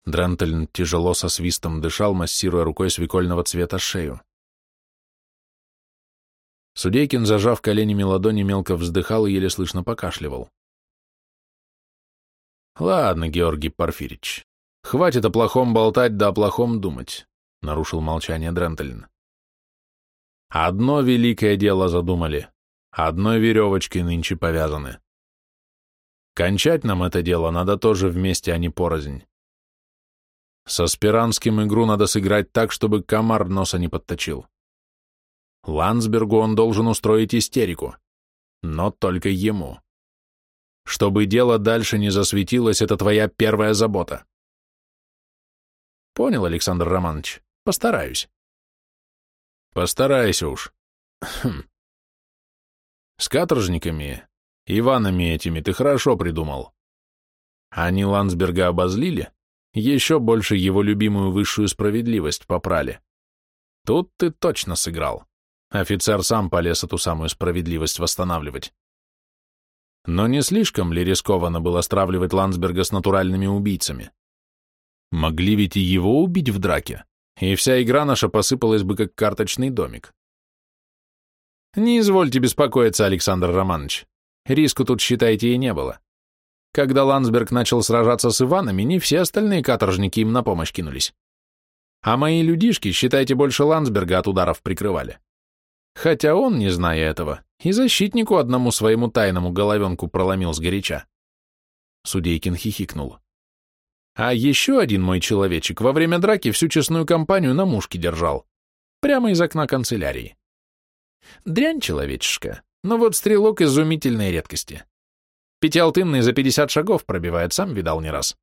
Дрентельн тяжело со свистом дышал, массируя рукой свекольного цвета шею. Судейкин, зажав коленями ладони, мелко вздыхал и еле слышно покашливал. «Ладно, Георгий Порфирич, хватит о плохом болтать да о плохом думать», — нарушил молчание Дрентельн. «Одно великое дело задумали, одной веревочкой нынче повязаны. Кончать нам это дело надо тоже вместе, а не порознь. Со Спиранским игру надо сыграть так, чтобы комар носа не подточил. Ландсбергу он должен устроить истерику, но только ему. Чтобы дело дальше не засветилось, это твоя первая забота. Понял, Александр Романович? Постараюсь. Постарайся уж. Хм. С каторжниками, Иванами этими ты хорошо придумал. Они Ландсберга обозлили, еще больше его любимую высшую справедливость попрали. Тут ты точно сыграл. Офицер сам полез эту самую справедливость восстанавливать. Но не слишком ли рискованно было стравливать Ландсберга с натуральными убийцами? Могли ведь и его убить в драке, и вся игра наша посыпалась бы как карточный домик. Не извольте беспокоиться, Александр Романович. Риску тут, считайте, и не было. Когда Ландсберг начал сражаться с Иванами, не все остальные каторжники им на помощь кинулись. А мои людишки, считайте, больше Ландсберга от ударов прикрывали. Хотя он, не зная этого, и защитнику одному своему тайному головенку проломил сгоряча. Судейкин хихикнул. А еще один мой человечек во время драки всю честную компанию на мушке держал. Прямо из окна канцелярии. Дрянь человечешка, но вот стрелок изумительной редкости. Пятиалтынный за пятьдесят шагов пробивает, сам видал не раз.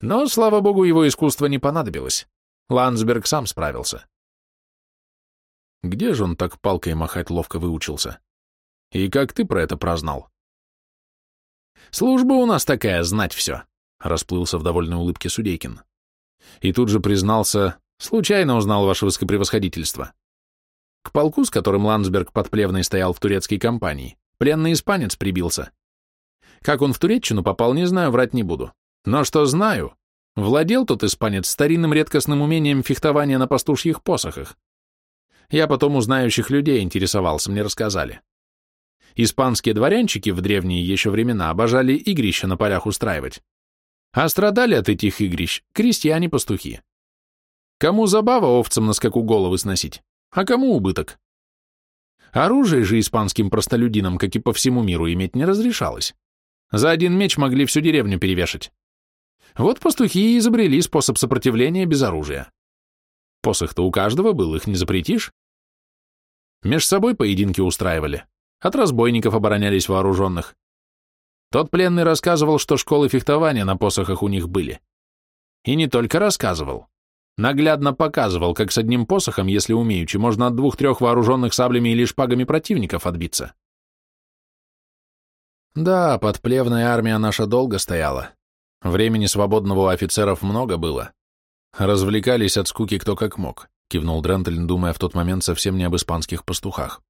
Но, слава богу, его искусство не понадобилось. Ландсберг сам справился. Где же он так палкой махать ловко выучился? И как ты про это прознал? Служба у нас такая, знать все, расплылся в довольной улыбке Судейкин. И тут же признался, случайно узнал ваше высокопревосходительство. К полку, с которым Ландсберг под Плевной стоял в турецкой компании, пленный испанец прибился. Как он в Туреччину попал, не знаю, врать не буду. Но что знаю, владел тот испанец старинным редкостным умением фехтования на пастушьих посохах. Я потом у знающих людей интересовался, мне рассказали. Испанские дворянчики в древние еще времена обожали игрища на полях устраивать. А страдали от этих игрищ крестьяне-пастухи. Кому забава овцам на скаку головы сносить, а кому убыток? Оружие же испанским простолюдинам, как и по всему миру, иметь не разрешалось. За один меч могли всю деревню перевешать. Вот пастухи и изобрели способ сопротивления без оружия. Посох-то у каждого был, их не запретишь. Меж собой поединки устраивали, от разбойников оборонялись вооруженных. Тот пленный рассказывал, что школы фехтования на посохах у них были. И не только рассказывал, наглядно показывал, как с одним посохом, если умеючи, можно от двух-трех вооруженных саблями или шпагами противников отбиться. Да, подплевная армия наша долго стояла. Времени свободного у офицеров много было. Развлекались от скуки кто как мог, кивнул Дрентельн, думая в тот момент совсем не об испанских пастухах.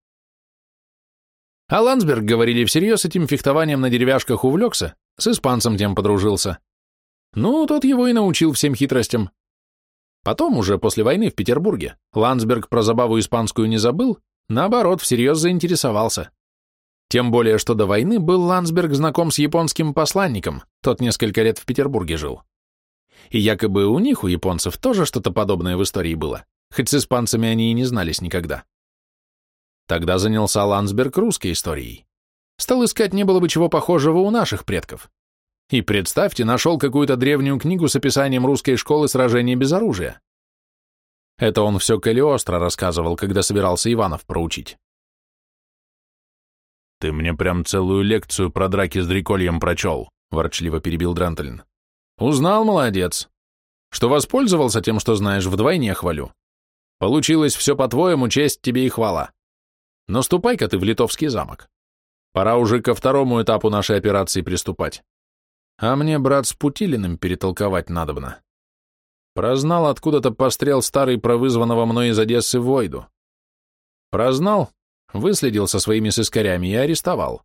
А Ландсберг, говорили всерьез, этим фехтованием на деревяшках увлекся, с испанцем тем подружился. Ну, тот его и научил всем хитростям. Потом, уже после войны в Петербурге, Ландсберг про забаву испанскую не забыл, наоборот, всерьез заинтересовался. Тем более, что до войны был Ландсберг знаком с японским посланником, тот несколько лет в Петербурге жил. И якобы у них, у японцев, тоже что-то подобное в истории было, хоть с испанцами они и не знались никогда. Тогда занялся Ландсберг русской историей. Стал искать, не было бы чего похожего у наших предков. И представьте, нашел какую-то древнюю книгу с описанием русской школы сражения без оружия. Это он все Калиостро рассказывал, когда собирался Иванов проучить. «Ты мне прям целую лекцию про драки с дрекольем прочел», — ворчливо перебил Дрантелин. «Узнал, молодец. Что воспользовался тем, что знаешь, вдвойне хвалю. Получилось все по-твоему, честь тебе и хвала. Но ступай-ка ты в Литовский замок. Пора уже ко второму этапу нашей операции приступать. А мне, брат, с Путилиным перетолковать надобно. Прознал откуда-то пострел старый про вызванного мной из Одессы Войду. Прознал, выследил со своими сыскарями и арестовал.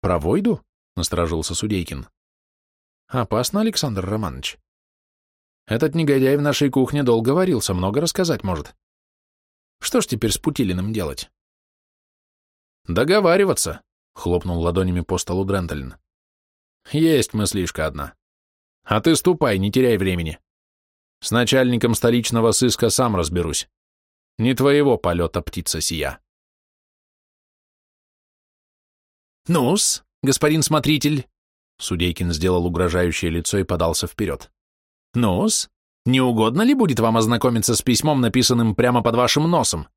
«Про Войду?» — насторожился Судейкин. «Опасно, Александр Романович. Этот негодяй в нашей кухне долго варился, много рассказать может. Что ж теперь с Путилиным делать? Договариваться, хлопнул ладонями по столу Дрентелин. Есть мыслишка одна. А ты ступай, не теряй времени. С начальником столичного сыска сам разберусь. Не твоего полета птица сия. Ну-с, господин смотритель. Судейкин сделал угрожающее лицо и подался вперед. Ну-с, не угодно ли будет вам ознакомиться с письмом, написанным прямо под вашим носом?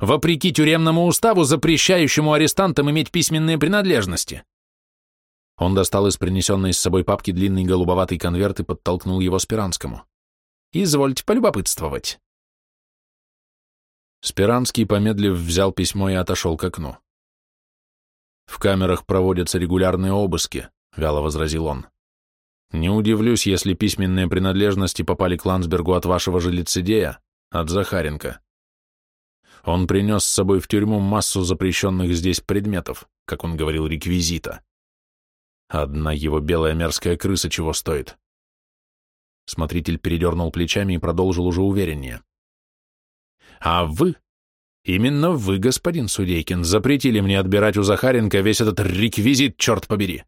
Вопреки тюремному уставу, запрещающему арестантам иметь письменные принадлежности. Он достал из принесенной с собой папки длинный голубоватый конверт и подтолкнул его Спиранскому. «Извольте полюбопытствовать». Спиранский, помедлив, взял письмо и отошел к окну. «В камерах проводятся регулярные обыски», — вяло возразил он. Не удивлюсь, если письменные принадлежности попали к Ландсбергу от вашего же лицедея, от Захаренко. Он принес с собой в тюрьму массу запрещенных здесь предметов, как он говорил, реквизита. Одна его белая мерзкая крыса чего стоит. Смотритель передернул плечами и продолжил уже увереннее. А вы, именно вы, господин Судейкин, запретили мне отбирать у Захаренко весь этот реквизит, черт побери.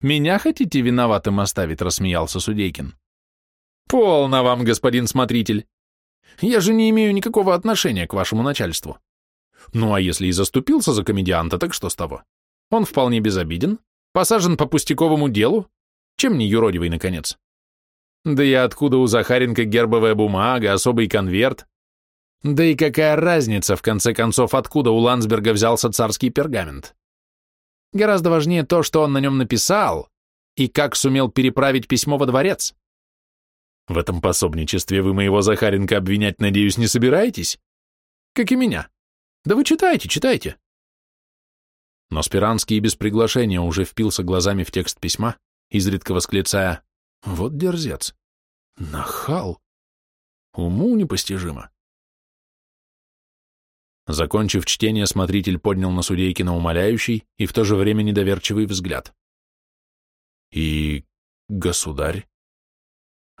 «Меня хотите виноватым оставить?» — рассмеялся Судейкин. «Полно вам, господин смотритель. Я же не имею никакого отношения к вашему начальству. Ну а если и заступился за комедианта, так что с того? Он вполне безобиден, посажен по пустяковому делу. Чем не юродивый, наконец? Да и откуда у Захаренко гербовая бумага, особый конверт? Да и какая разница, в конце концов, откуда у Ландсберга взялся царский пергамент? Гораздо важнее то, что он на нем написал, и как сумел переправить письмо во дворец. В этом пособничестве вы моего Захаренко обвинять, надеюсь, не собираетесь? Как и меня. Да вы читайте, читайте. Но Спиранский без приглашения уже впился глазами в текст письма, изредка восклицая «Вот дерзец! Нахал! Уму непостижимо!» Закончив чтение, смотритель поднял на Судейкина умоляющий и в то же время недоверчивый взгляд. «И государь?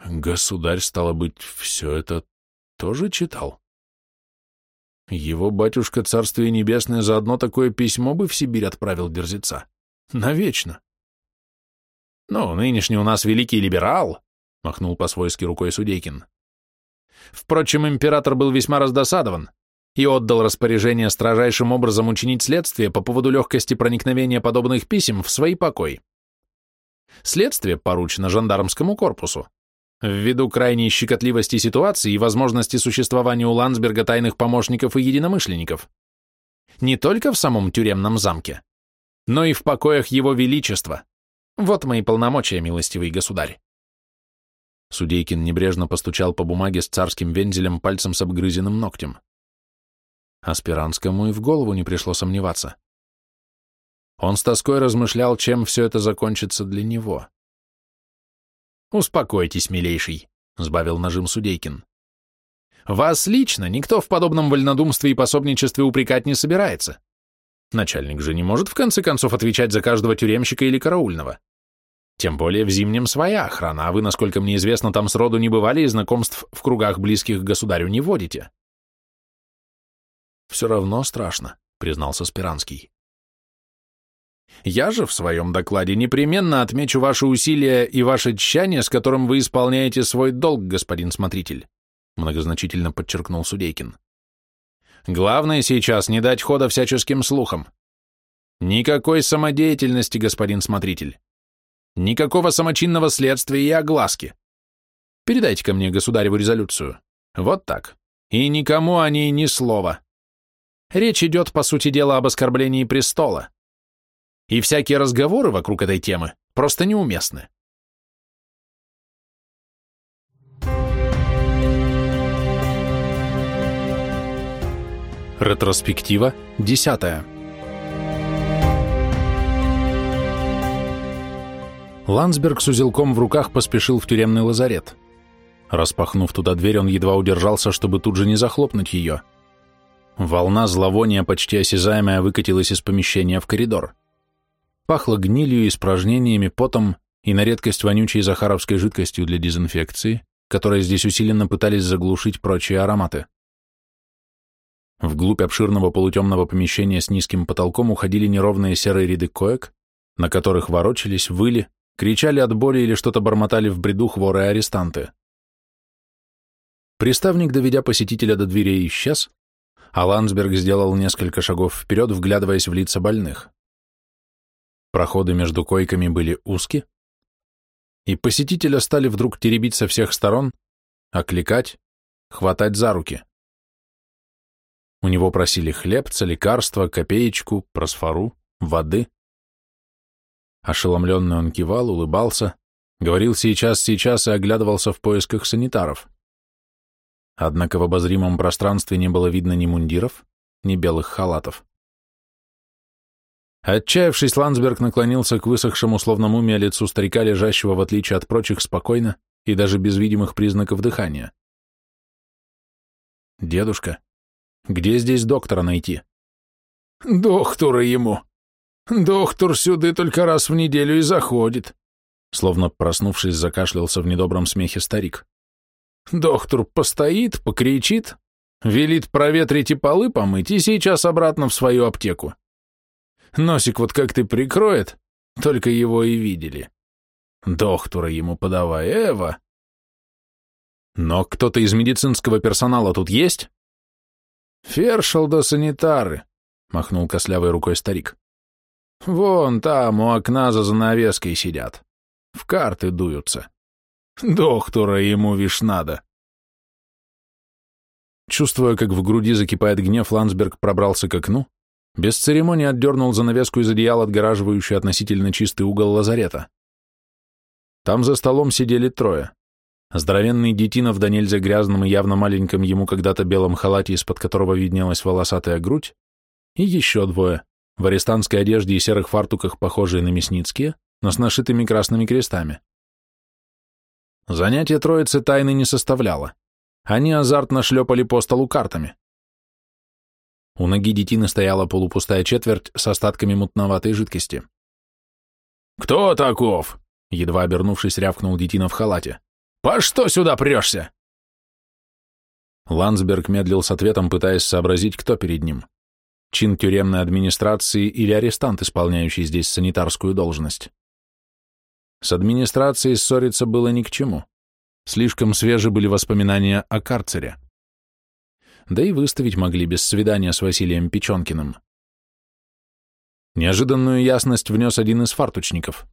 Государь, стало быть, все это тоже читал?» Его батюшка, царствие небесное, за одно такое письмо бы в Сибирь отправил дерзеца. Навечно. «Ну, нынешний у нас великий либерал», — махнул по-свойски рукой Судейкин. Впрочем, император был весьма раздосадован и отдал распоряжение строжайшим образом учинить следствие по поводу легкости проникновения подобных писем в свои покои. Следствие поручено жандармскому корпусу. Ввиду крайней щекотливости ситуации и возможности существования у Ландсберга тайных помощников и единомышленников. Не только в самом тюремном замке, но и в покоях его величества. Вот мои полномочия, милостивый государь. Судейкин небрежно постучал по бумаге с царским вензелем пальцем с обгрызенным ногтем. Аспиранскому и в голову не пришло сомневаться. Он с тоской размышлял, чем все это закончится для него. «Успокойтесь, милейший», — сбавил нажим Судейкин. Вас лично никто в подобном вольнодумстве и пособничестве упрекать не собирается. Начальник же не может в конце концов отвечать за каждого тюремщика или караульного. Тем более в Зимнем своя охрана, а вы, насколько мне известно, там сроду не бывали и знакомств в кругах близких государю не водите. Все равно страшно, признался Спиранский. Я же в своем докладе непременно отмечу ваши усилия и ваше тщание, с которым вы исполняете свой долг, господин смотритель, многозначительно подчеркнул Судейкин. Главное сейчас не дать хода всяческим слухам. Никакой самодеятельности, господин смотритель. Никакого самочинного следствия и огласки. Передайте ко мне государеву резолюцию. Вот так. И никому о ней ни слова. Речь идет, по сути дела, об оскорблении престола. И всякие разговоры вокруг этой темы просто неуместны. Ретроспектива десятая. Ландсберг с узелком в руках поспешил в тюремный лазарет. Распахнув туда дверь, он едва удержался, чтобы тут же не захлопнуть ее. Волна зловония, почти осязаемая, выкатилась из помещения в коридор. Пахло гнилью, испражнениями, потом и на редкость вонючей захаровской жидкостью для дезинфекции, которой здесь усиленно пытались заглушить прочие ароматы. Вглубь обширного полутемного помещения с низким потолком уходили неровные серые ряды коек, на которых ворочались, выли, кричали от боли или что-то бормотали в бреду хворые арестанты. Приставник, доведя посетителя до дверей, исчез, а Ландсберг сделал несколько шагов вперед, вглядываясь в лица больных. Проходы между койками были узки, и посетителя стали вдруг теребить со всех сторон, окликать, хватать за руки. У него просили хлебца, лекарства, копеечку, просфору, воды. Ошеломленный он кивал, улыбался, говорил сейчас, сейчас и оглядывался в поисках санитаров. Однако в обозримом пространстве не было видно ни мундиров, ни белых халатов. Отчаявшись, Ландсберг наклонился к высохшему, словно мумия, лицу старика, лежащего, в отличие от прочих, спокойно и даже без видимых признаков дыхания. «Дедушка, где здесь доктора найти?» «Доктора ему», «Доктор сюда только раз в неделю и заходит», словно проснувшись, закашлялся в недобром смехе старик. «Доктор постоит, покричит, велит проветрить и полы помыть, и сейчас обратно в свою аптеку. Носик вот как ты прикроет, только его и видели. Доктора ему подавай, Эва». «Но кто-то из медицинского персонала тут есть?» «Фершел да санитары», — махнул кослявой рукой старик. Вон там, у окна за занавеской сидят. В карты дуются. Доктора ему вишь надо. Чувствуя, как в груди закипает гнев, Ландсберг пробрался к окну, без церемонии отдернул занавеску из одеяла, отгораживающую относительно чистый угол лазарета. Там за столом сидели трое. Здоровенный детина в до нельзя грязном и явно маленьком ему когда-то белом халате, из-под которого виднелась волосатая грудь, и еще двое, в арестантской одежде и серых фартуках, похожие на мясницкие, но с нашитыми красными крестами. Занятие троицы тайны не составляло. Они азартно шлепали по столу картами. У ноги детины стояла полупустая четверть с остатками мутноватой жидкости. «Кто таков?» — едва обернувшись, рявкнул детина в халате. «По что сюда прешься?» Ландсберг медлил с ответом, пытаясь сообразить, кто перед ним чин тюремной администрации или арестант, исполняющий здесь санитарскую должность. С администрацией ссориться было ни к чему. Слишком свежи были воспоминания о карцере. Да и выставить могли без свидания с Василием Печенкиным. Неожиданную ясность внес один из фартучников.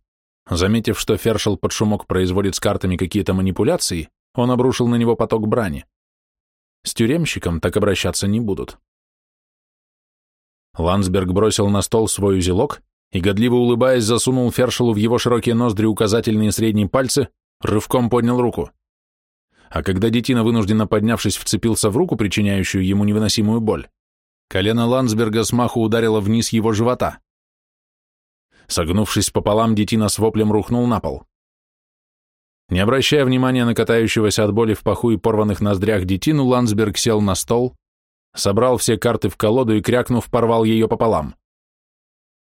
Заметив, что Фершел под шумок производит с картами какие-то манипуляции, он обрушил на него поток брани. С тюремщиком так обращаться не будут. Ландсберг бросил на стол свой узелок и, годливо улыбаясь, засунул Фершелу в его широкие ноздри указательные и средние пальцы, рывком поднял руку. А когда детина, вынужденно поднявшись, вцепился в руку, причиняющую ему невыносимую боль, колено Ландсберга смаху ударило вниз его живота. Согнувшись пополам, детина с воплем рухнул на пол. Не обращая внимания на катающегося от боли в паху и порванных ноздрях детину, Ландсберг сел на стол, собрал все карты в колоду и, крякнув, порвал ее пополам.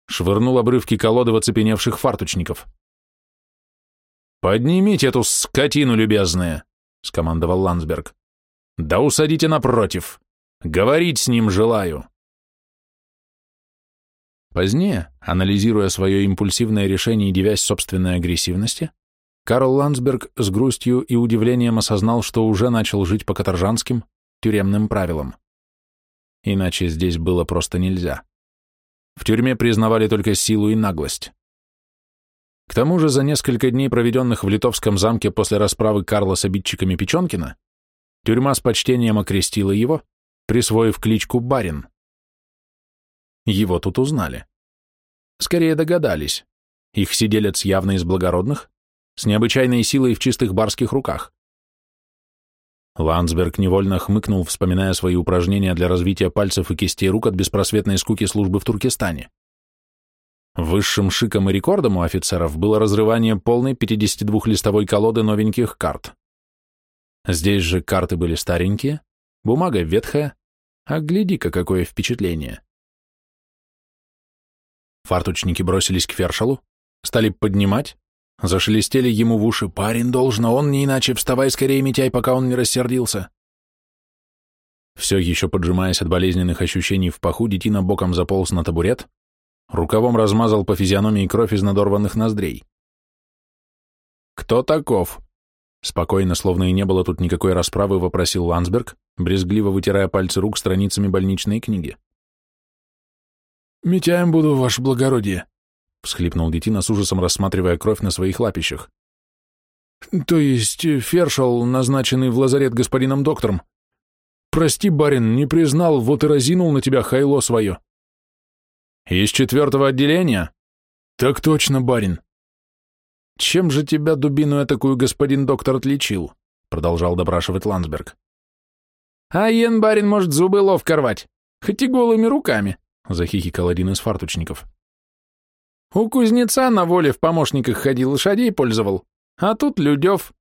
Швырнул обрывки колоды в оцепеневших фартучников. «Поднимите эту скотину, любезные!» — скомандовал Ландсберг. «Да усадите напротив! Говорить с ним желаю!» Позднее, анализируя свое импульсивное решение и девясь собственной агрессивности, Карл Ландсберг с грустью и удивлением осознал, что уже начал жить по каторжанским, тюремным правилам. Иначе здесь было просто нельзя. В тюрьме признавали только силу и наглость. К тому же за несколько дней, проведенных в Литовском замке после расправы Карла с обидчиками Печенкина, тюрьма с почтением окрестила его, присвоив кличку Барин. Его тут узнали. Скорее догадались. Их сиделец явно из благородных, с необычайной силой в чистых барских руках. Ландсберг невольно хмыкнул, вспоминая свои упражнения для развития пальцев и кистей рук от беспросветной скуки службы в Туркестане. Высшим шиком и рекордом у офицеров было разрывание полной 52-листовой колоды новеньких карт. Здесь же карты были старенькие, бумага ветхая, а гляди-ка, какое впечатление. Фартучники бросились к Фершалу, стали поднимать, зашелестели ему в уши. «Парень должен, а он не иначе, вставай скорее, Митяй, пока он не рассердился». Все еще поджимаясь от болезненных ощущений в паху, детина боком заполз на табурет, рукавом размазал по физиономии кровь из надорванных ноздрей. «Кто таков?» Спокойно, словно и не было тут никакой расправы, вопросил Ландсберг, брезгливо вытирая пальцы рук страницами больничной книги. «Митяем буду, ваше благородие», — всхлипнул детина с ужасом, рассматривая кровь на своих лапищах. «То есть фершал, назначенный в лазарет господином доктором. Прости, барин, не признал, вот и разинул на тебя хайло свое». «Из четвертого отделения?» «Так точно, барин». «Чем же тебя, дубину такую господин доктор, отличил?» — продолжал допрашивать Ландсберг. «А ен, барин, может зубы ловко рвать, хоть и голыми руками», — захихикал один из фартучников. «У кузнеца на воле в помощниках ходил, лошадей пользовал, а тут Людев».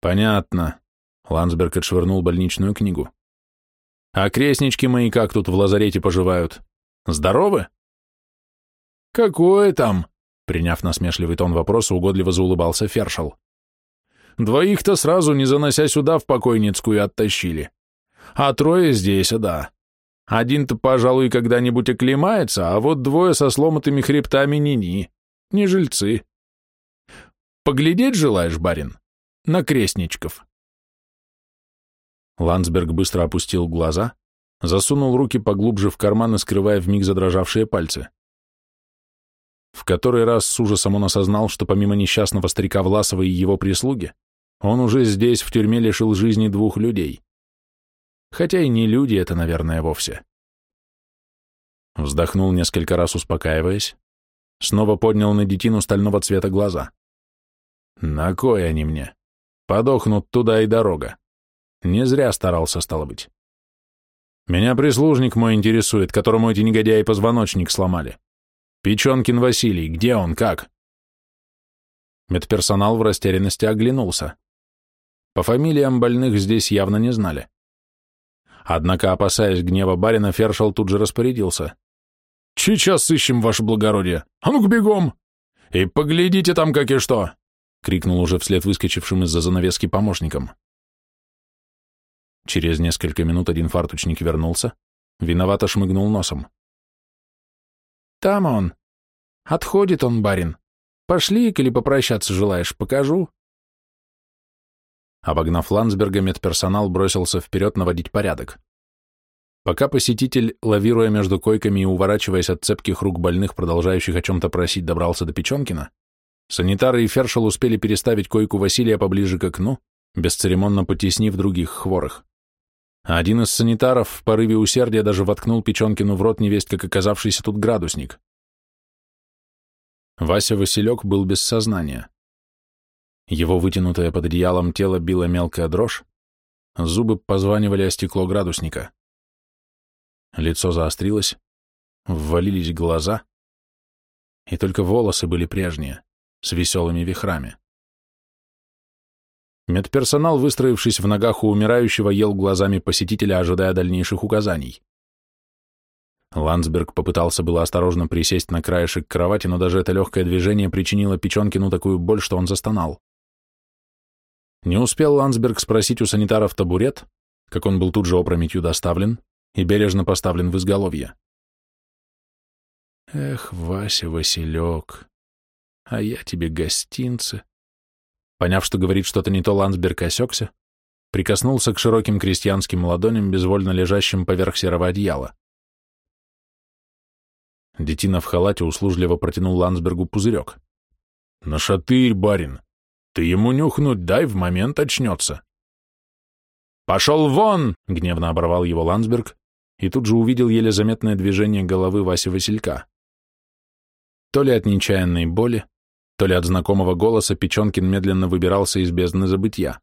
«Понятно», — Ландсберг отшвырнул больничную книгу. «А крестнички мои как тут в лазарете поживают? Здоровы?» «Какое там?» — приняв насмешливый тон вопроса, угодливо заулыбался Фершал. «Двоих-то сразу, не занося сюда, в покойницкую оттащили. А трое здесь, да. Один-то, пожалуй, когда-нибудь оклемается, а вот двое со сломатыми хребтами ни-ни, не жильцы. Поглядеть желаешь, барин? На крестничков. Ландсберг быстро опустил глаза, засунул руки поглубже в карманы, скрывая вмиг задрожавшие пальцы. В который раз с ужасом он осознал, что помимо несчастного старика Власова и его прислуги, он уже здесь, в тюрьме, лишил жизни двух людей. Хотя и не люди это, наверное, вовсе. Вздохнул несколько раз, успокаиваясь. Снова поднял на детину стального цвета глаза. На кой они мне? Подохнут туда и дорога. Не зря старался, стало быть. Меня прислужник мой интересует, которому эти негодяи позвоночник сломали. Печенкин Василий, где он, как? Медперсонал в растерянности оглянулся. По фамилиям больных здесь явно не знали. Однако, опасаясь гнева барина, Фершел тут же распорядился. «Сейчас сыщем, ваше благородие! А ну-ка бегом! И поглядите там, как и что!» — крикнул уже вслед выскочившим из-за занавески помощникам. Через несколько минут один фартучник вернулся, виновато шмыгнул носом. «Там он. Отходит он, барин. Пошли, или попрощаться желаешь, покажу». Обогнав Ландсберга, медперсонал бросился вперед наводить порядок. Пока посетитель, лавируя между койками и уворачиваясь от цепких рук больных, продолжающих о чем-то просить, добрался до Печенкина, санитары и фершел успели переставить койку Василия поближе к окну, бесцеремонно потеснив других хворых. Один из санитаров в порыве усердия даже воткнул Печенкину в рот невесть, как оказавшийся тут градусник. Вася Василек был без сознания. Его вытянутое под одеялом тело било мелкая дрожь, зубы позванивали о стекло градусника. Лицо заострилось, ввалились глаза, и только волосы были прежние, с веселыми вихрами. Медперсонал, выстроившись в ногах у умирающего, ел глазами посетителя, ожидая дальнейших указаний. Ландсберг попытался было осторожно присесть на краешек кровати, но даже это легкое движение причинило Печенкину такую боль, что он застонал. Не успел Ландсберг спросить у санитаров табурет, как он был тут же опрометью доставлен и бережно поставлен в изголовье. Эх, Вася Василек, а я тебе гостинцы. Поняв, что говорит что-то не то, Ландсберг осекся, прикоснулся к широким крестьянским ладоням, безвольно лежащим поверх серого одеяла. Детина в халате услужливо протянул Ландсбергу пузырек. «На шатырь, барин! Ты ему нюхнуть дай, в момент очнется!» «Пошел вон!» — гневно оборвал его Ландсберг и тут же увидел еле заметное движение головы Васи Василька. То ли от нечаянной боли, то ли от знакомого голоса Печенкин медленно выбирался из бездны забытья.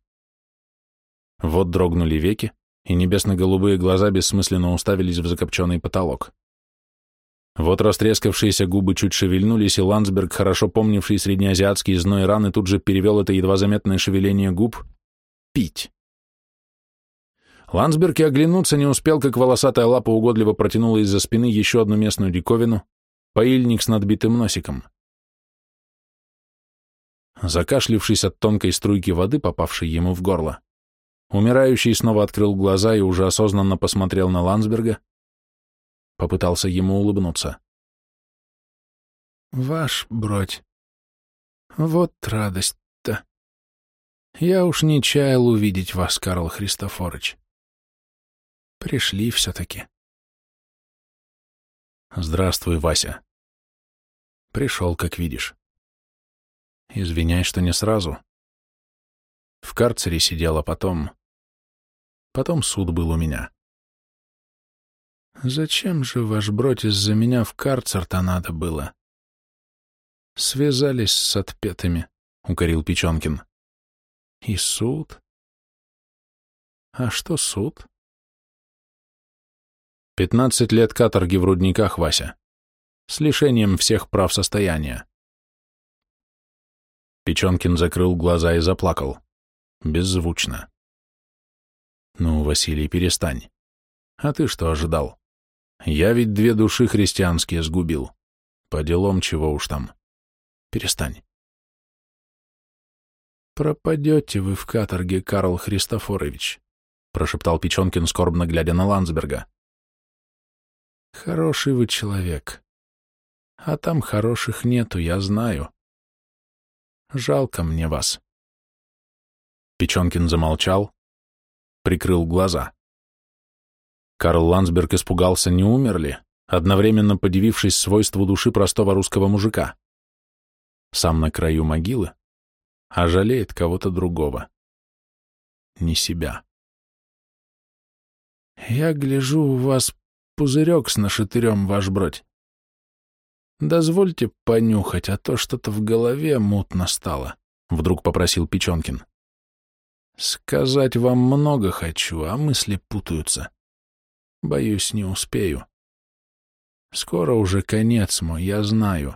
Вот дрогнули веки, и небесно-голубые глаза бессмысленно уставились в закопченный потолок. Вот растрескавшиеся губы чуть шевельнулись, и Ландсберг, хорошо помнивший среднеазиатские зной раны, тут же перевел это едва заметное шевеление губ «пить». Ландсберг и оглянуться не успел, как волосатая лапа угодливо протянула из-за спины еще одну местную диковину — поильник с надбитым носиком. Закашлившись от тонкой струйки воды, попавшей ему в горло, умирающий снова открыл глаза и уже осознанно посмотрел на Ландсберга, попытался ему улыбнуться. «Ваш бродь, вот радость-то! Я уж не чаял увидеть вас, Карл Христофорович. Пришли все-таки». «Здравствуй, Вася». «Пришел, как видишь». Извиняй, что не сразу. В карцере сидела потом. Потом суд был у меня. Зачем же, ваш бродь, из-за меня в карцер-то надо было? Связались с отпетыми, — укорил Печенкин. И суд? А что суд? Пятнадцать лет каторги в рудниках, Вася. С лишением всех прав состояния. Печенкин закрыл глаза и заплакал. Беззвучно. «Ну, Василий, перестань. А ты что ожидал? Я ведь две души христианские сгубил. По делам чего уж там. Перестань». «Пропадете вы в каторге, Карл Христофорович», прошептал Печенкин, скорбно глядя на Ландсберга. «Хороший вы человек. А там хороших нету, я знаю. Жалко мне вас. Печенкин замолчал, прикрыл глаза. Карл Ландсберг испугался, не умер ли, одновременно подивившись свойству души простого русского мужика. Сам на краю могилы, а жалеет кого-то другого. Не себя. «Я гляжу, у вас пузырек с нашатырем, ваш бродь. «Дозвольте понюхать, а то что-то в голове мутно стало», — вдруг попросил Печенкин. «Сказать вам много хочу, а мысли путаются. Боюсь, не успею. Скоро уже конец мой, я знаю.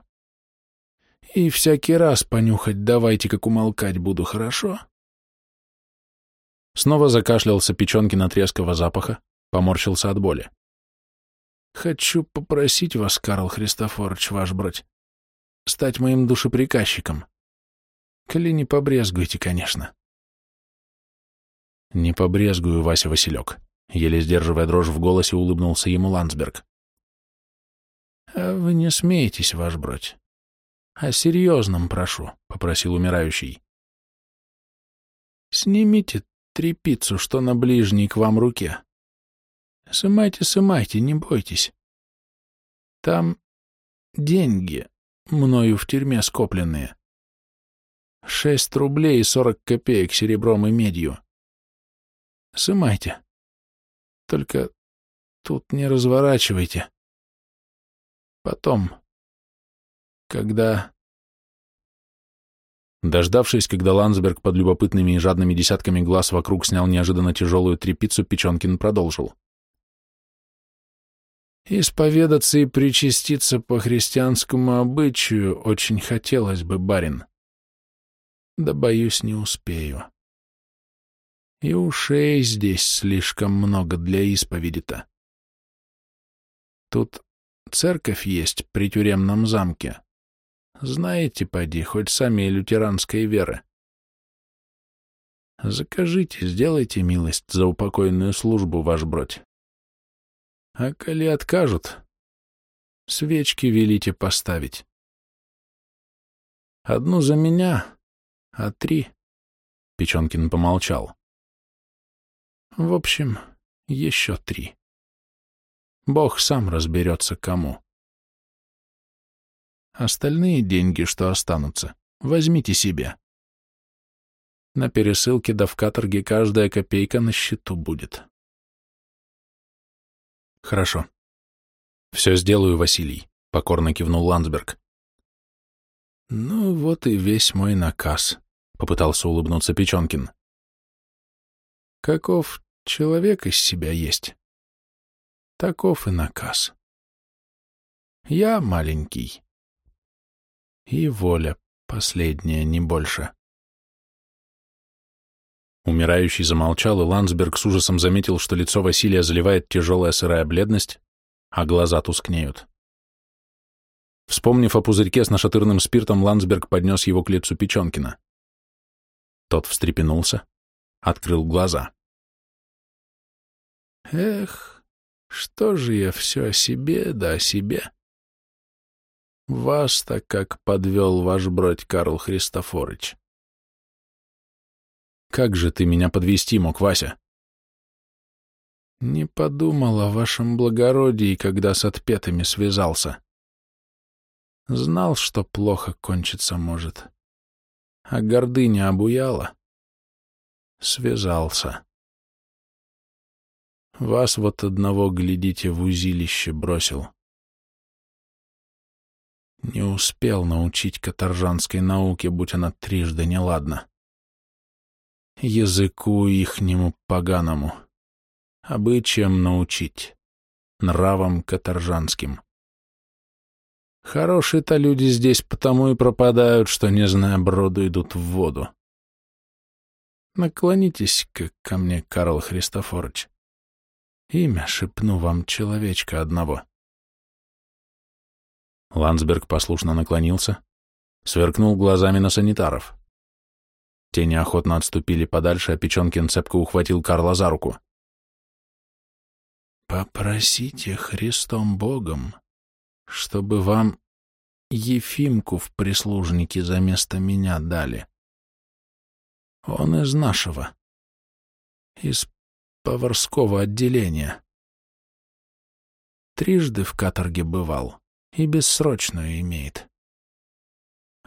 И всякий раз понюхать давайте, как умолкать буду, хорошо?» Снова закашлялся Печенкин от резкого запаха, поморщился от боли. Хочу попросить вас, Карл Христофорович, ваш бродь, стать моим душеприказчиком. Коли не побрезгуйте, конечно. Не побрезгую, Вася Василек. Еле сдерживая дрожь в голосе, улыбнулся ему Ландсберг. А вы не смеетесь, ваш бродь. О серьезном прошу, — попросил умирающий. Снимите трепицу, что на ближней к вам руке. Сымайте, сымайте, не бойтесь. Там деньги, мною в тюрьме скопленные. Шесть рублей и сорок копеек серебром и медью. Сымайте. Только тут не разворачивайте. Потом, когда... Дождавшись, когда Ландсберг под любопытными и жадными десятками глаз вокруг снял неожиданно тяжелую трепицу, Печенкин продолжил. Исповедаться и причаститься по христианскому обычаю очень хотелось бы, барин. Да, боюсь, не успею. И ушей здесь слишком много для исповеди-то. Тут церковь есть при тюремном замке. Знаете, поди, хоть сами лютеранской веры. Закажите, сделайте милость за упокойную службу, ваш бродь. А коли откажут, свечки велите поставить. Одну за меня, а три... Печенкин помолчал. В общем, еще три. Бог сам разберется, кому. Остальные деньги, что останутся, возьмите себе. На пересылке да в каторге каждая копейка на счету будет. Хорошо. Все сделаю, Василий, — покорно кивнул Ландсберг. Ну вот и весь мой наказ, — попытался улыбнуться Печенкин. Каков человек из себя есть, таков и наказ. Я маленький. И воля последняя, не больше. Умирающий замолчал, и Ландсберг с ужасом заметил, что лицо Василия заливает тяжелая сырая бледность, а глаза тускнеют. Вспомнив о пузырьке с нашатырным спиртом, Ландсберг поднес его к лицу Печенкина. Тот встрепенулся, открыл глаза. «Эх, что же я все о себе да о себе? Вас-то как подвел ваш бродь Карл Христофорыч. Как же ты меня подвести мог, Вася? Не подумал о вашем благородии, когда с отпетыми связался. Знал, что плохо кончиться может. А гордыня обуяла. Связался. Вас вот одного, глядите, в узилище бросил. Не успел научить каторжанской науке, будь она трижды неладна языку ихнему поганому, обычаям научить, нравам каторжанским. Хорошие-то люди здесь потому и пропадают, что, не зная броду, идут в воду. Наклонитесь-ка ко мне, Карл Христофорович. Имя шепну вам человечка одного. Ландсберг послушно наклонился, сверкнул глазами на санитаров. Те неохотно отступили подальше, а Печенкин цепко ухватил Карла за руку. «Попросите Христом Богом, чтобы вам Ефимку в прислужники за место меня дали. Он из нашего, из поварского отделения. Трижды в каторге бывал и бессрочную имеет.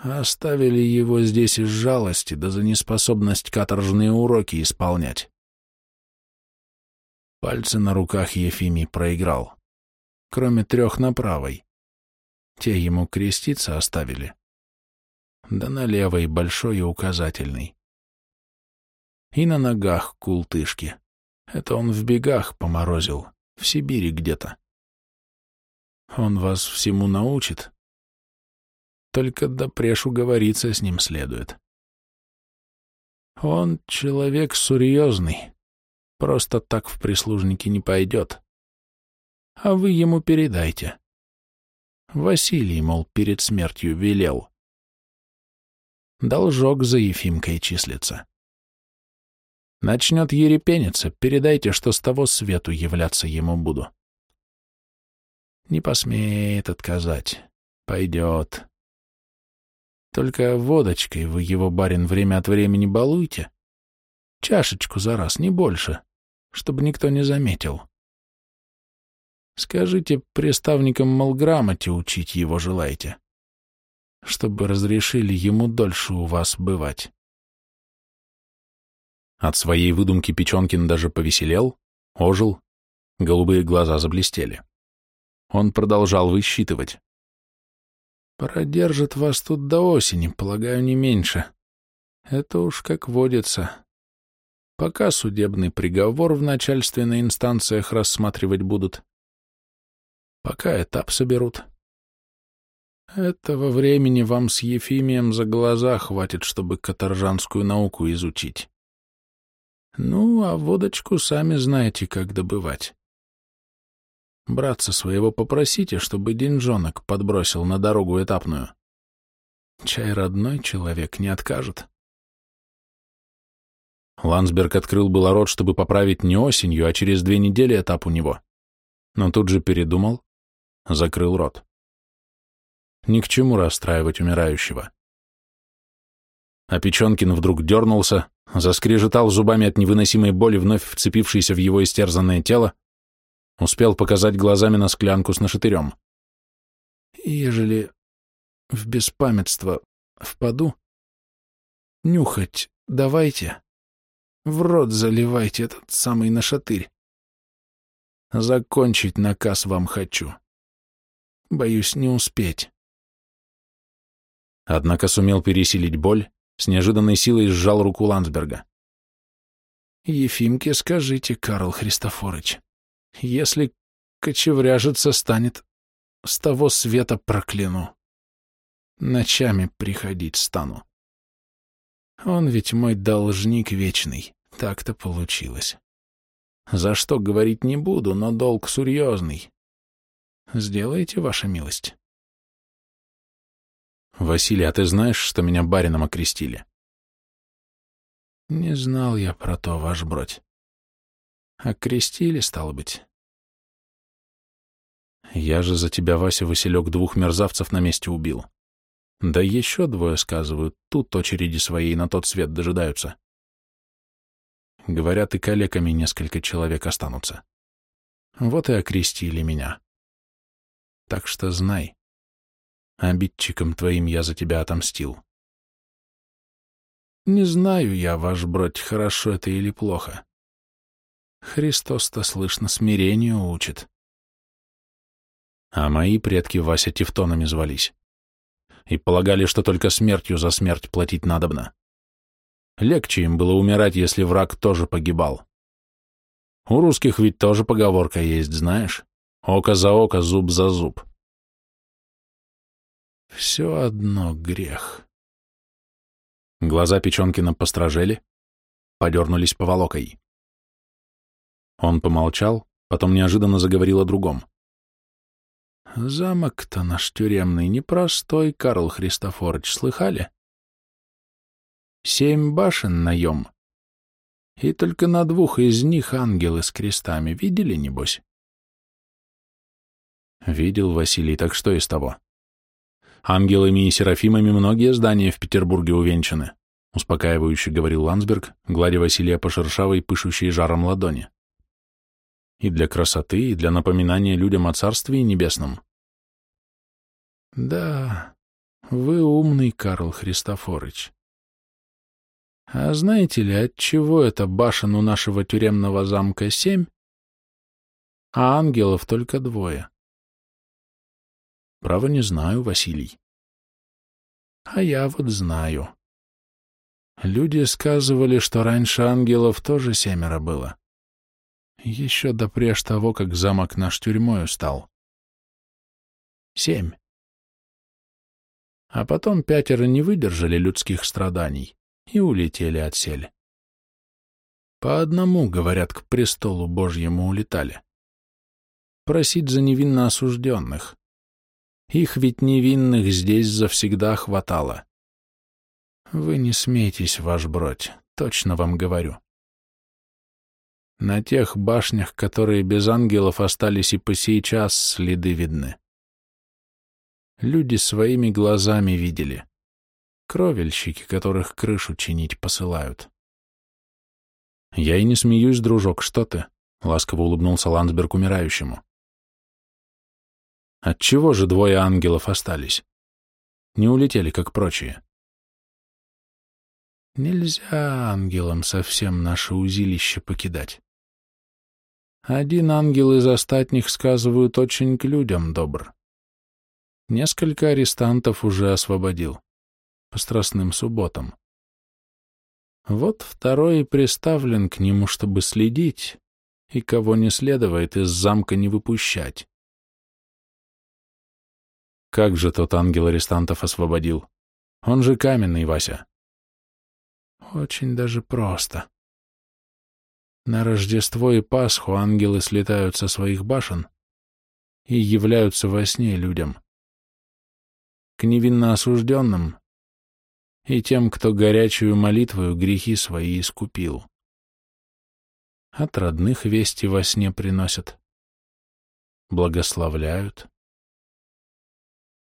Оставили его здесь из жалости, да за неспособность каторжные уроки исполнять. Пальцы на руках Ефимий проиграл, кроме трех на правой. Те ему креститься оставили. Да на левой большой и указательный. И на ногах култышки. Это он в бегах поморозил, в Сибири где-то. Он вас всему научит, только допреж уговориться с ним следует. Он человек серьезный, просто так в прислужники не пойдет. А вы ему передайте. Василий, мол, перед смертью велел. Должок за Ефимкой числится. Начнет ерепениться, передайте, что с того свету являться ему буду. Не посмеет отказать. Пойдет. Только водочкой вы его, барин, время от времени балуйте. Чашечку за раз, не больше, чтобы никто не заметил. Скажите приставникам, мол, грамоте учить его желаете, чтобы разрешили ему дольше у вас бывать. От своей выдумки Печенкин даже повеселел, ожил, голубые глаза заблестели. Он продолжал высчитывать. Продержит вас тут до осени, полагаю, не меньше. Это уж как водится. Пока судебный приговор в начальственных инстанциях рассматривать будут. Пока этап соберут. Этого времени вам с Ефимием за глаза хватит, чтобы каторжанскую науку изучить. Ну, а водочку сами знаете, как добывать. Братца своего попросите, чтобы деньжонок подбросил на дорогу этапную. Чай родной человек не откажет. Ландсберг открыл было рот, чтобы поправить не осенью, а через две недели этап у него. Но тут же передумал, закрыл рот. Ни к чему расстраивать умирающего. А Печенкин вдруг дернулся, заскрежетал зубами от невыносимой боли, вновь вцепившейся в его истерзанное тело, успел показать глазами на склянку с нашатырем. «Ежели в беспамятство впаду, нюхать давайте, в рот заливайте этот самый нашатырь. Закончить наказ вам хочу. Боюсь не успеть». Однако сумел пересилить боль, с неожиданной силой сжал руку Ландсберга. «Ефимке скажите, Карл Христофорыч, если кочевряжиться станет, с того света прокляну. Ночами приходить стану. Он ведь мой должник вечный, так-то получилось. За что говорить не буду, но долг серьезный. Сделайте, ваша милость». «Василий, а ты знаешь, что меня барином окрестили?» «Не знал я про то, ваш бродь. Окрестили, стало быть». «Я же за тебя, Вася Василек, двух мерзавцев на месте убил. Да еще двое, сказывают, тут очереди своей на тот свет дожидаются. Говорят, и калеками несколько человек останутся. Вот и окрестили меня. Так что знай, Обидчиком твоим я за тебя отомстил. Не знаю я, ваш бродь, хорошо это или плохо. Христос-то, слышно, смирению учит. А мои предки Вася Тевтонами звались. И полагали, что только смертью за смерть платить надобно. Легче им было умирать, если враг тоже погибал. У русских ведь тоже поговорка есть, знаешь? Око за око, зуб за зуб. Все одно грех. Глаза Печенкина постражели, подернулись поволокой. Он помолчал, потом неожиданно заговорил о другом. Замок-то наш тюремный непростой, Карл Христофорович, слыхали? Семь башен наем. И только на двух из них ангелы с крестами. Видели, небось? Видел Василий, так что из того? Ангелами и серафимами многие здания в Петербурге увенчаны, успокаивающе говорил Ландсберг, гладя Василия по шершавой, пышущей жаром ладони. И для красоты, и для напоминания людям о Царстве Небесном. Да, вы умный, Карл Христофорыч. А знаете ли, от чего это башен у нашего тюремного замка семь, а ангелов только двое? Право не знаю, Василий. А я вот знаю. Люди сказывали, что раньше ангелов тоже семеро было. Еще до преж того, как замок наш тюрьмою стал. Семь. А потом пятеро не выдержали людских страданий и улетели от сель. По одному, говорят, к престолу Божьему улетали. Просить за невинно осужденных. Их ведь невинных здесь завсегда хватало. Вы не смейтесь, ваш бродь, точно вам говорю. На тех башнях, которые без ангелов остались и по сей час, следы видны. Люди своими глазами видели. Кровельщики, которых крышу чинить посылают. Я и не смеюсь, дружок, что ты? Ласково улыбнулся Ландсберг умирающему. Отчего же двое ангелов остались? Не улетели, как прочие. Нельзя ангелам совсем наше узилище покидать. Один ангел из остатних, сказывают, очень к людям добр. Несколько арестантов уже освободил. По страстным субботам. Вот второй приставлен к нему, чтобы следить, и кого не следует из замка не выпущать. Как же тот ангел арестантов освободил? Он же каменный, Вася. Очень даже просто. На Рождество и Пасху ангелы слетают со своих башен и являются во сне людям. К невинно осужденным и тем, кто горячую молитвою грехи свои искупил. От родных вести во сне приносят, благословляют.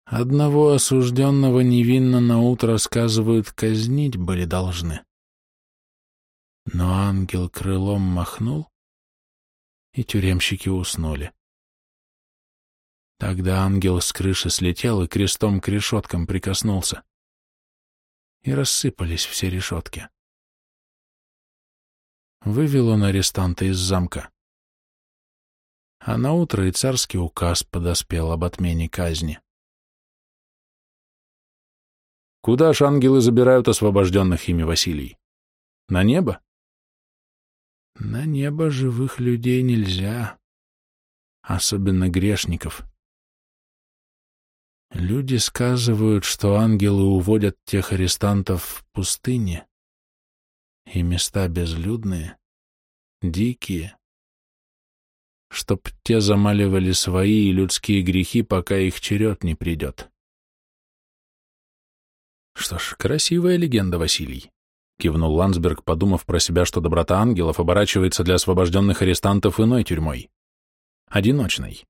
Одного осужденного невинно на утро, сказывают, казнить были должны. Но ангел крылом махнул, и тюремщики уснули. Тогда ангел с крыши слетел и крестом к решеткам прикоснулся. И рассыпались все решетки. Вывел он арестанта из замка. А наутро и царский указ подоспел об отмене казни. Куда ж ангелы забирают освобожденных ими Василий? На небо? На небо живых людей нельзя, особенно грешников. Люди сказывают, что ангелы уводят тех арестантов в пустыне, и места безлюдные, дикие, чтоб те замаливали свои и людские грехи, пока их черед не придет. Что ж, красивая легенда, Василий. Кивнул Ландсберг, подумав про себя, что доброта ангелов оборачивается для освобожденных арестантов иной тюрьмой. Одиночной.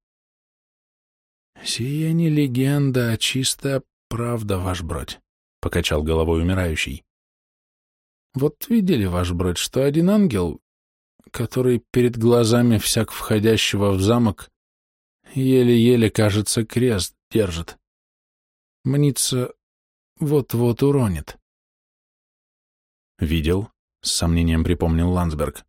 «Сия не легенда, а чистая правда, ваш бродь», — покачал головой умирающий. «Вот видели, ваш бродь, что один ангел, который перед глазами всяк входящего в замок еле-еле, кажется, крест держит. Мнится, вот-вот уронит. Видел, с сомнением припомнил Ландсберг.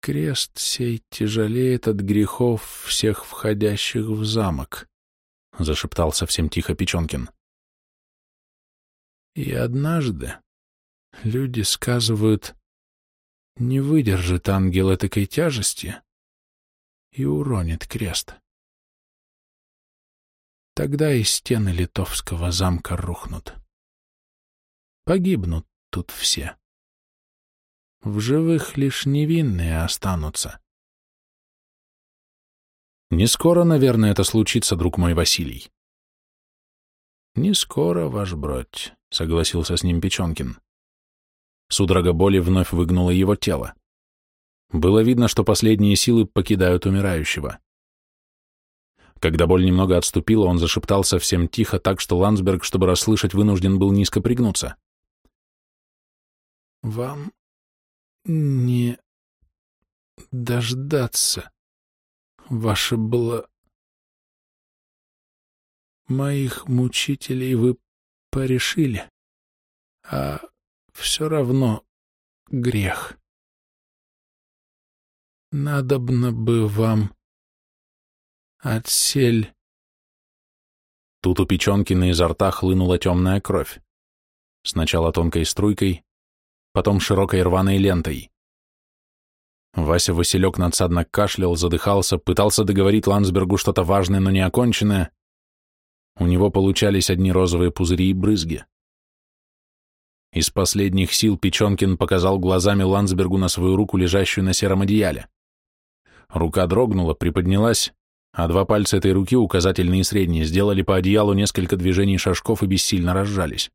Крест сей тяжелеет от грехов всех входящих в замок, зашептал совсем тихо Печенкин. И однажды люди сказывают, не выдержит ангел этакой тяжести и уронит крест. Тогда и стены литовского замка рухнут. Погибнут тут все. В живых лишь невинные останутся. Не скоро, наверное, это случится, друг мой Василий. Не скоро, ваш бродь, согласился с ним Печенкин. Судорога боли вновь выгнула его тело. Было видно, что последние силы покидают умирающего. Когда боль немного отступила, он зашептал совсем тихо, так что Ландсберг, чтобы расслышать, вынужден был низко пригнуться. «Вам не дождаться, ваше было... Моих мучителей вы порешили, а все равно грех. Надобно бы вам Отсель. Тут у Печенкина изо рта хлынула темная кровь. Сначала тонкой струйкой, потом широкой рваной лентой. Вася Василек надсадно кашлял, задыхался, пытался договорить Ландсбергу что-то важное, но не оконченное. У него получались одни розовые пузыри и брызги. Из последних сил Печенкин показал глазами Ландсбергу на свою руку, лежащую на сером одеяле. Рука дрогнула, приподнялась, а два пальца этой руки, указательные и средние, сделали по одеялу несколько движений шажков и бессильно разжались.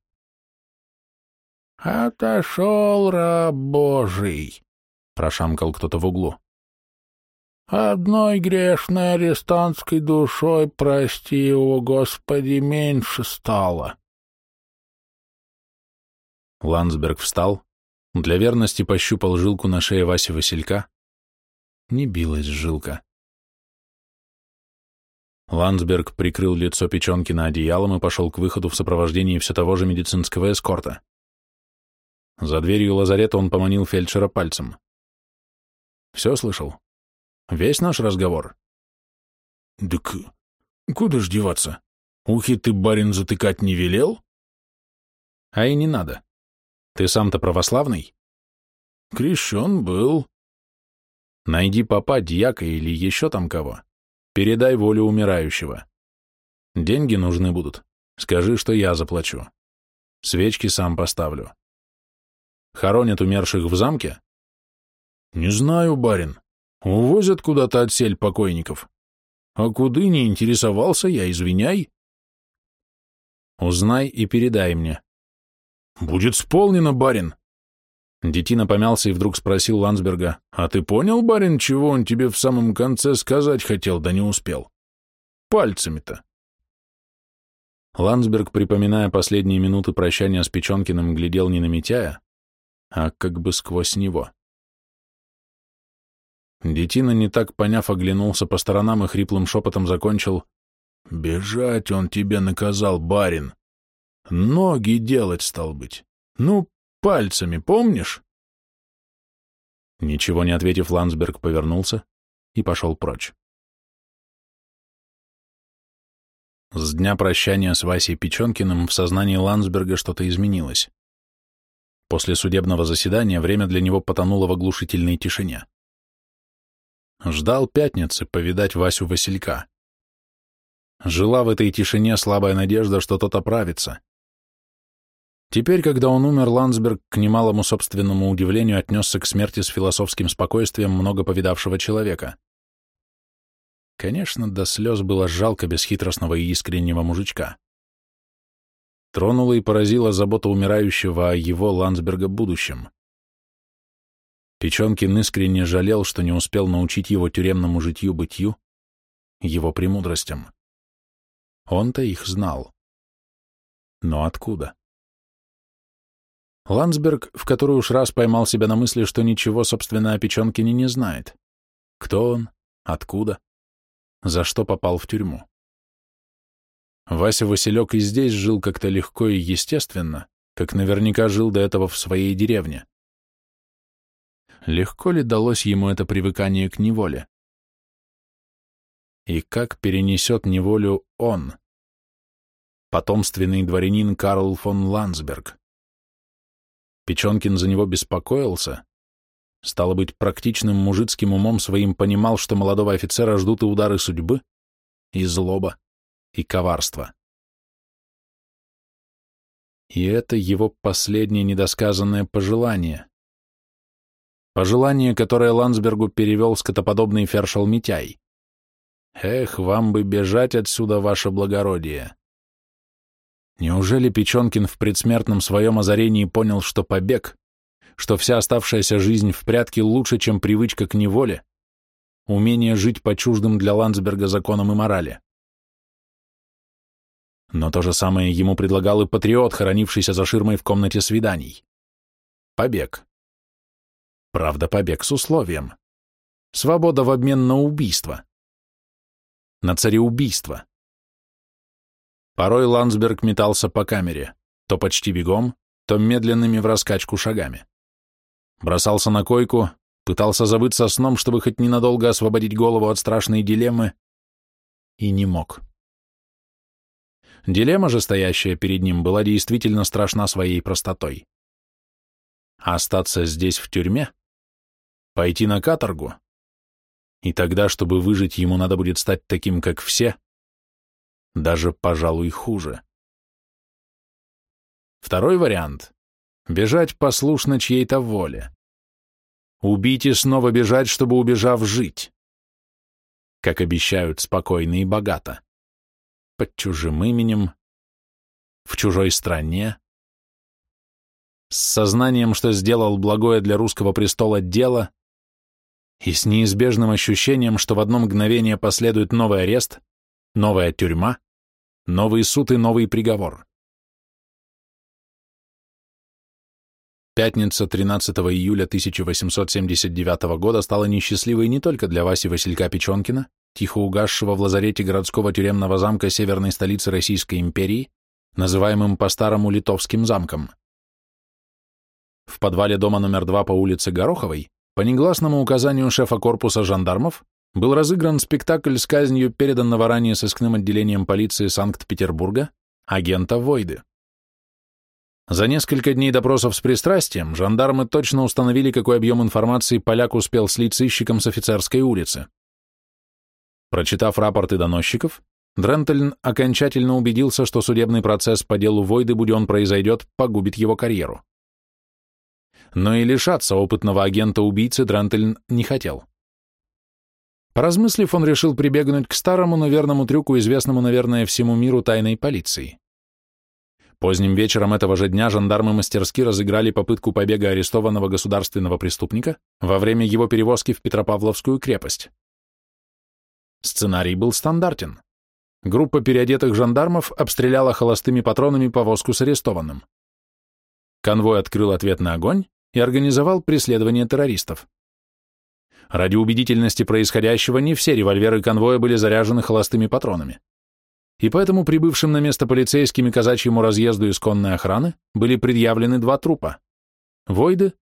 «Отошел раб Божий!» — прошамкал кто-то в углу. «Одной грешной арестантской душой, прости его, Господи, меньше стало!» Ландсберг встал, для верности пощупал жилку на шее Васи Василька. Не билась жилка. Ландсберг прикрыл лицо Печенкина одеялом и пошел к выходу в сопровождении все того же медицинского эскорта. За дверью лазарета он поманил фельдшера пальцем. «Все слышал? Весь наш разговор?» «Так куда ж деваться? Ухи ты, барин, затыкать не велел?» «А и не надо. Ты сам-то православный?» «Крещен был». «Найди папа, дьяка или еще там кого. Передай волю умирающего. Деньги нужны будут. Скажи, что я заплачу. Свечки сам поставлю. Хоронят умерших в замке? Не знаю, барин. Увозят куда-то отсель покойников. А куды не интересовался я, извиняй. Узнай и передай мне. Будет сполнено, барин. Детина помялся и вдруг спросил Ландсберга, «А ты понял, барин, чего он тебе в самом конце сказать хотел, да не успел? Пальцами-то». Ландсберг, припоминая последние минуты прощания с Печенкиным, глядел не на Митяя, а как бы сквозь него. Детина, не так поняв, оглянулся по сторонам и хриплым шепотом закончил «Бежать он тебе наказал, барин. Ноги делать, стал быть. Ну, пальцами, помнишь?» Ничего не ответив, Ландсберг повернулся и пошел прочь. С дня прощания с Васей Печенкиным в сознании Ландсберга что-то изменилось. После судебного заседания время для него потонуло в оглушительной тишине. Ждал пятницы повидать Васю Василька. Жила в этой тишине слабая надежда, что тот оправится. Теперь, когда он умер, Ландсберг к немалому собственному удивлению отнесся к смерти с философским спокойствием много повидавшего человека. Конечно, до слез было жалко бесхитростного и искреннего мужичка. Тронула и поразила забота умирающего о его Ландсберга будущем. Печенкин искренне жалел, что не успел научить его тюремному житью-бытию, его премудростям. Он-то их знал. Но откуда? Ландсберг в который уж раз поймал себя на мысли, что ничего, собственно, о Печенкине не знает. Кто он? Откуда? За что попал в тюрьму? Вася Василек и здесь жил как-то легко и естественно, как наверняка жил до этого в своей деревне. Легко ли далось ему это привыкание к неволе? И как перенесет неволю он, потомственный дворянин Карл фон Ландсберг? Печенкин за него беспокоился. Стало быть, практичным мужицким умом своим понимал, что молодого офицера ждут и удары судьбы, и злоба, и коварство. И это его последнее недосказанное пожелание. Пожелание, которое Ландсбергу перевел скотоподобный фершел Митяй. «Эх, вам бы бежать отсюда, ваше благородие!» Неужели Печенкин в предсмертном своем озарении понял, что побег, что вся оставшаяся жизнь в прятке лучше, чем привычка к неволе, умение жить по чуждым для Ландсберга законам и морали? Но то же самое ему предлагал и патриот, хоронившийся за ширмой в комнате свиданий. Побег. Правда, побег с условием. Свобода в обмен на убийство. На цареубийство. Порой Ландсберг метался по камере, то почти бегом, то медленными в раскачку шагами. Бросался на койку, пытался забыться сном, чтобы хоть ненадолго освободить голову от страшной дилеммы, и не мог. Дилемма же, стоящая перед ним, была действительно страшна своей простотой. Остаться здесь, в тюрьме? Пойти на каторгу? И тогда, чтобы выжить, ему надо будет стать таким, как все, даже, пожалуй, хуже. Второй вариант — бежать послушно чьей-то воле. Убить и снова бежать, чтобы, убежав, жить. Как обещают, спокойно и богато. Под чужим именем, в чужой стране, с сознанием, что сделал благое для русского престола дело, и с неизбежным ощущением, что в одно мгновение последует новый арест, новая тюрьма, Новый суд и новый приговор. Пятница 13 июля 1879 года стала несчастливой не только для Васи Василька Печенкина, тихо угасшего в лазарете городского тюремного замка северной столицы Российской империи, называемым по-старому Литовским замком. В подвале дома номер 2 по улице Гороховой, по негласному указанию шефа корпуса жандармов, был разыгран спектакль с казнью переданного ранее сыскным отделением полиции Санкт-Петербурга агента Войды. За несколько дней допросов с пристрастием жандармы точно установили, какой объем информации поляк успел слить сыщикам с офицерской улицы. Прочитав рапорты доносчиков, Дрентельн окончательно убедился, что судебный процесс по делу Войды, будь он произойдет, погубит его карьеру. Но и лишаться опытного агента-убийцы Дрантельн не хотел. Поразмыслив, он решил прибегнуть к старому, но верному трюку, известному, наверное, всему миру тайной полиции. Поздним вечером этого же дня жандармы мастерски разыграли попытку побега арестованного государственного преступника во время его перевозки в Петропавловскую крепость. Сценарий был стандартен. Группа переодетых жандармов обстреляла холостыми патронами повозку с арестованным. Конвой открыл ответный огонь и организовал преследование террористов. Ради убедительности происходящего не все револьверы конвоя были заряжены холостыми патронами. И поэтому прибывшим на место полицейским и казачьему разъезду исконной охраны были предъявлены два трупа – Войды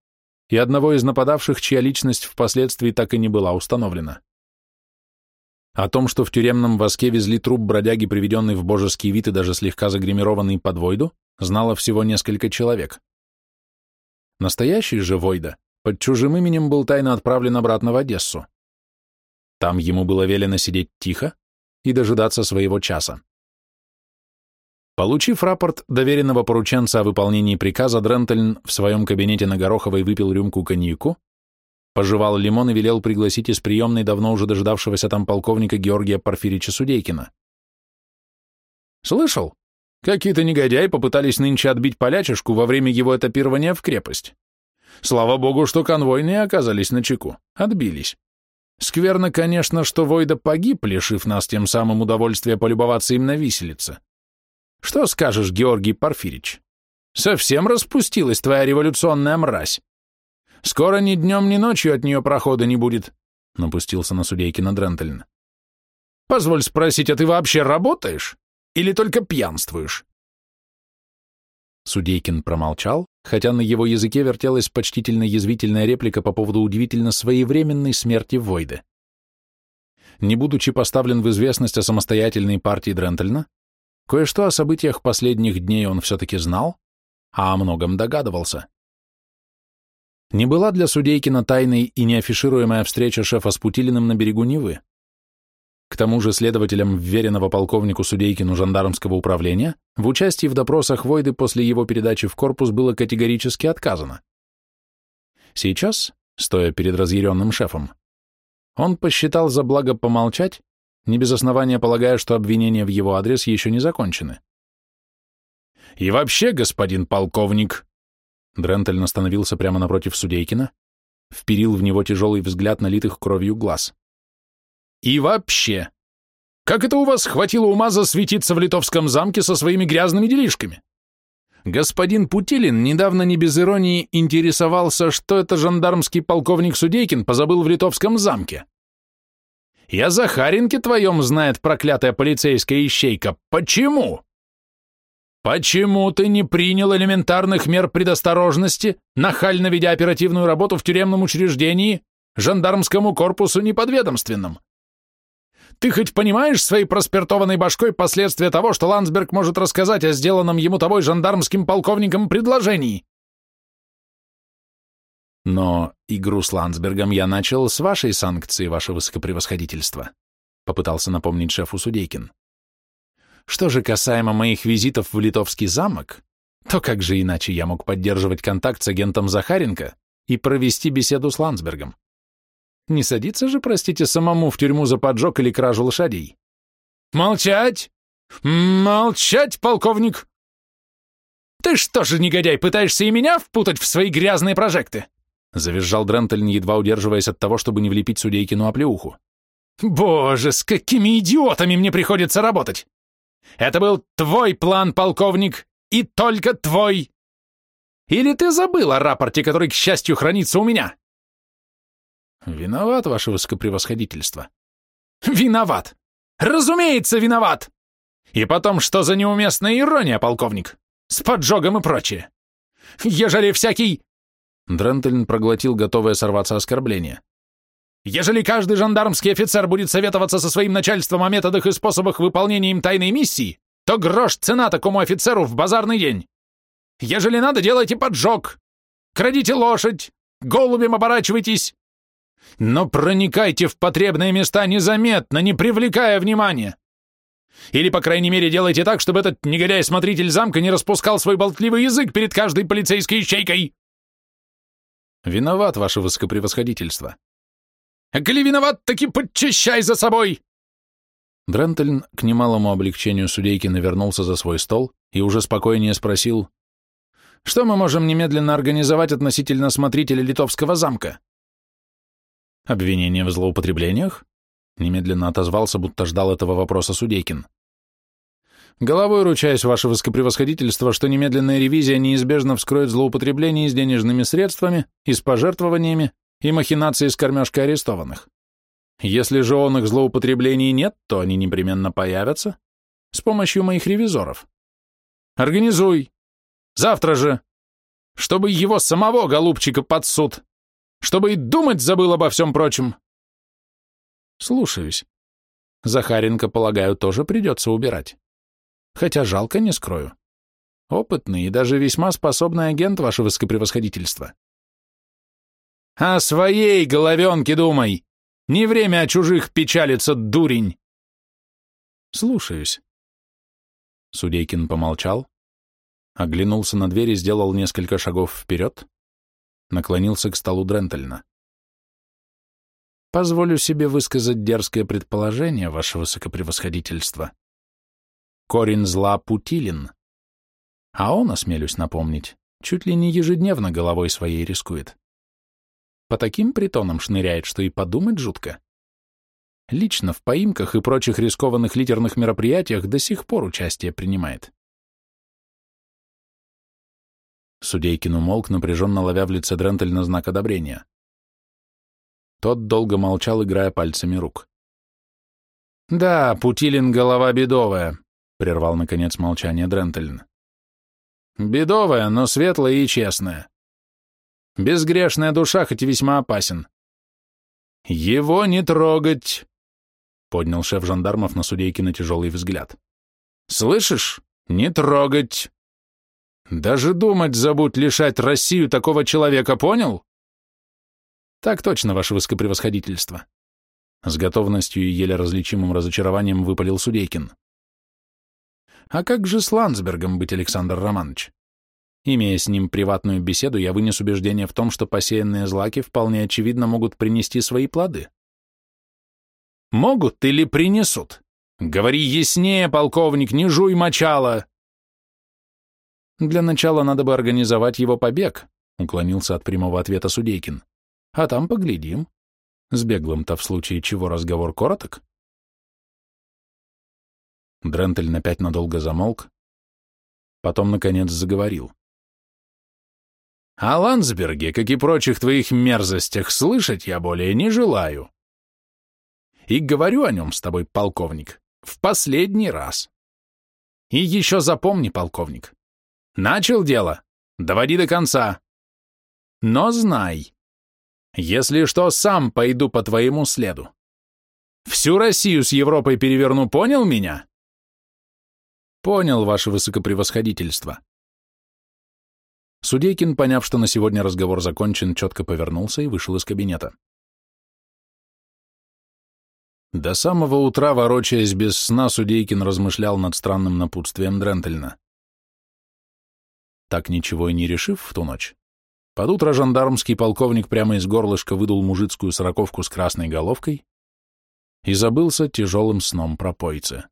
и одного из нападавших, чья личность впоследствии так и не была установлена. О том, что в тюремном воске везли труп бродяги, приведенный в божеский вид и даже слегка загримированный под Войду, знало всего несколько человек. Настоящий же Войда под чужим именем был тайно отправлен обратно в Одессу. Там ему было велено сидеть тихо и дожидаться своего часа. Получив рапорт доверенного порученца о выполнении приказа, Дрентельн в своем кабинете на Гороховой выпил рюмку коньяку, пожевал лимон и велел пригласить из приемной давно уже дожидавшегося там полковника Георгия Порфирича Судейкина. «Слышал? Какие-то негодяи попытались нынче отбить полячишку во время его этапирования в крепость. Слава богу, что конвойные оказались на чеку, отбились. Скверно, конечно, что Войда погиб, лишив нас тем самым удовольствия полюбоваться им на виселице. Что скажешь, Георгий Порфирич? Совсем распустилась твоя революционная мразь. Скоро ни днем, ни ночью от нее прохода не будет, — напустился на судейкина Дрентельн. Позволь спросить, а ты вообще работаешь? Или только пьянствуешь? Судейкин промолчал, хотя на его языке вертелась почтительно-язвительная реплика по поводу удивительно своевременной смерти Войды. Не будучи поставлен в известность о самостоятельной партии Дрентельна, кое-что о событиях последних дней он все-таки знал, а о многом догадывался. Не была для Судейкина тайной и неафишируемая встреча шефа с Путилиным на берегу Невы. К тому же следователям вверенного полковнику Судейкину жандармского управления в участии в допросах Войды после его передачи в корпус было категорически отказано. Сейчас, стоя перед разъяренным шефом, он посчитал за благо помолчать, не без основания полагая, что обвинения в его адрес еще не закончены. «И вообще, господин полковник!» Дрентель остановился прямо напротив Судейкина, вперил в него тяжелый взгляд налитых кровью глаз. И вообще, как это у вас хватило ума засветиться в литовском замке со своими грязными делишками? Господин Путилин недавно не без иронии интересовался, что это жандармский полковник Судейкин позабыл в литовском замке. Я Захаренке твоем знает проклятая полицейская ищейка. Почему? Почему ты не принял элементарных мер предосторожности, нахально ведя оперативную работу в тюремном учреждении, жандармскому корпусу неподведомственном? Ты хоть понимаешь своей проспиртованной башкой последствия того, что Ландсберг может рассказать о сделанном ему тобой жандармским полковником предложении? Но игру с Ландсбергом я начал с вашей санкции, ваше высокопревосходительство, попытался напомнить шефу Судейкин. Что же касаемо моих визитов в Литовский замок, то как же иначе я мог поддерживать контакт с агентом Захаренко и провести беседу с Ландсбергом? Не садиться же, простите, самому в тюрьму за поджог или кражу лошадей. Молчать! Молчать, полковник! Ты что же, негодяй, пытаешься и меня впутать в свои грязные прожекты? Завизжал Дрентельн, едва удерживаясь от того, чтобы не влепить судейкину оплеуху. Боже, с какими идиотами мне приходится работать! Это был твой план, полковник, и только твой! Или ты забыл о рапорте, который, к счастью, хранится у меня? Виноват, ваше высокопревосходительство. Виноват! Разумеется, виноват! И потом, что за неуместная ирония, полковник? С поджогом и прочее. Ежели всякий... Дрентельн проглотил готовое сорваться оскорбление. Ежели каждый жандармский офицер будет советоваться со своим начальством о методах и способах выполнения им тайной миссии, то грош цена такому офицеру в базарный день. Ежели надо, делайте поджог. Крадите лошадь, голубем оборачивайтесь, но проникайте в потребные места незаметно, не привлекая внимания. Или, по крайней мере, делайте так, чтобы этот негодяй-смотритель замка не распускал свой болтливый язык перед каждой полицейской ячейкой. Виноват, ваше высокопревосходительство. А коли виноват, таки подчищай за собой! Дрентельн к немалому облегчению судейки навернулся за свой стол и уже спокойнее спросил, «Что мы можем немедленно организовать относительно смотрителя Литовского замка?» «Обвинение в злоупотреблениях?» Немедленно отозвался, будто ждал этого вопроса Судейкин. Головой ручаюсь, ваше высокопревосходительство, что немедленная ревизия неизбежно вскроет злоупотребление с денежными средствами и с пожертвованиями и махинации с кормежкой арестованных. Если же он их злоупотреблений нет, то они непременно появятся с помощью моих ревизоров. Организуй. Завтра же. Чтобы его самого, голубчика, под суд. Чтобы и думать забыл обо всем прочем. Слушаюсь. Захаренко, полагаю, тоже придется убирать. Хотя жалко, не скрою. Опытный и даже весьма способный агент, ваше высокопревосходительство. О своей головенке думай! Не время о чужих печалиться, дурень! Слушаюсь. Судейкин помолчал, оглянулся на дверь и сделал несколько шагов вперед, наклонился к столу Дрентельна. Позволю себе высказать дерзкое предположение, ваше высокопревосходительство. Корень зла Путилин. А он, осмелюсь напомнить, чуть ли не ежедневно головой своей рискует. По таким притонам шныряет, что и подумать жутко. Лично в поимках и прочих рискованных литерных мероприятиях до сих пор участие принимает. Судейкин умолк, напряженно ловя в лице Дрентель знак одобрения. Тот долго молчал, играя пальцами рук. «Да, Путилин голова бедовая», — прервал, наконец, молчание Дрентельн. «Бедовая, но светлая и честная. Безгрешная душа, хоть и весьма опасен. Его не трогать!» — поднял шеф жандармов на судейки тяжелый взгляд. «Слышишь? Не трогать! Даже думать забудь лишать Россию такого человека, понял?» «Так точно, ваше высокопревосходительство!» С готовностью и еле различимым разочарованием выпалил Судейкин. А как же с Ландсбергом быть, Александр Романович? Имея с ним приватную беседу, я вынес убеждение в том, что посеянные злаки вполне очевидно могут принести свои плоды. Могут или принесут? Говори яснее, полковник, не жуй мочало. Для начала надо бы организовать его побег, уклонился от прямого ответа Судейкин. А там поглядим. С беглым-то в случае чего разговор короток. Дрентель опять надолго замолк, потом, наконец, заговорил. «О Ландсберге, как и прочих твоих мерзостях, слышать я более не желаю. И говорю о нем с тобой, полковник, в последний раз. И еще запомни, полковник, начал дело, доводи до конца. Но знай, если что, сам пойду по твоему следу. Всю Россию с Европой переверну, понял меня?» Понял, ваше высокопревосходительство. Судейкин, поняв, что на сегодня разговор закончен, четко повернулся и вышел из кабинета. До самого утра, ворочаясь без сна, Судейкин размышлял над странным напутствием Дрентельна. Так ничего и не решив в ту ночь, под утро жандармский полковник прямо из горлышка выдул мужицкую сороковку с красной головкой и забылся тяжелым сном пропойца.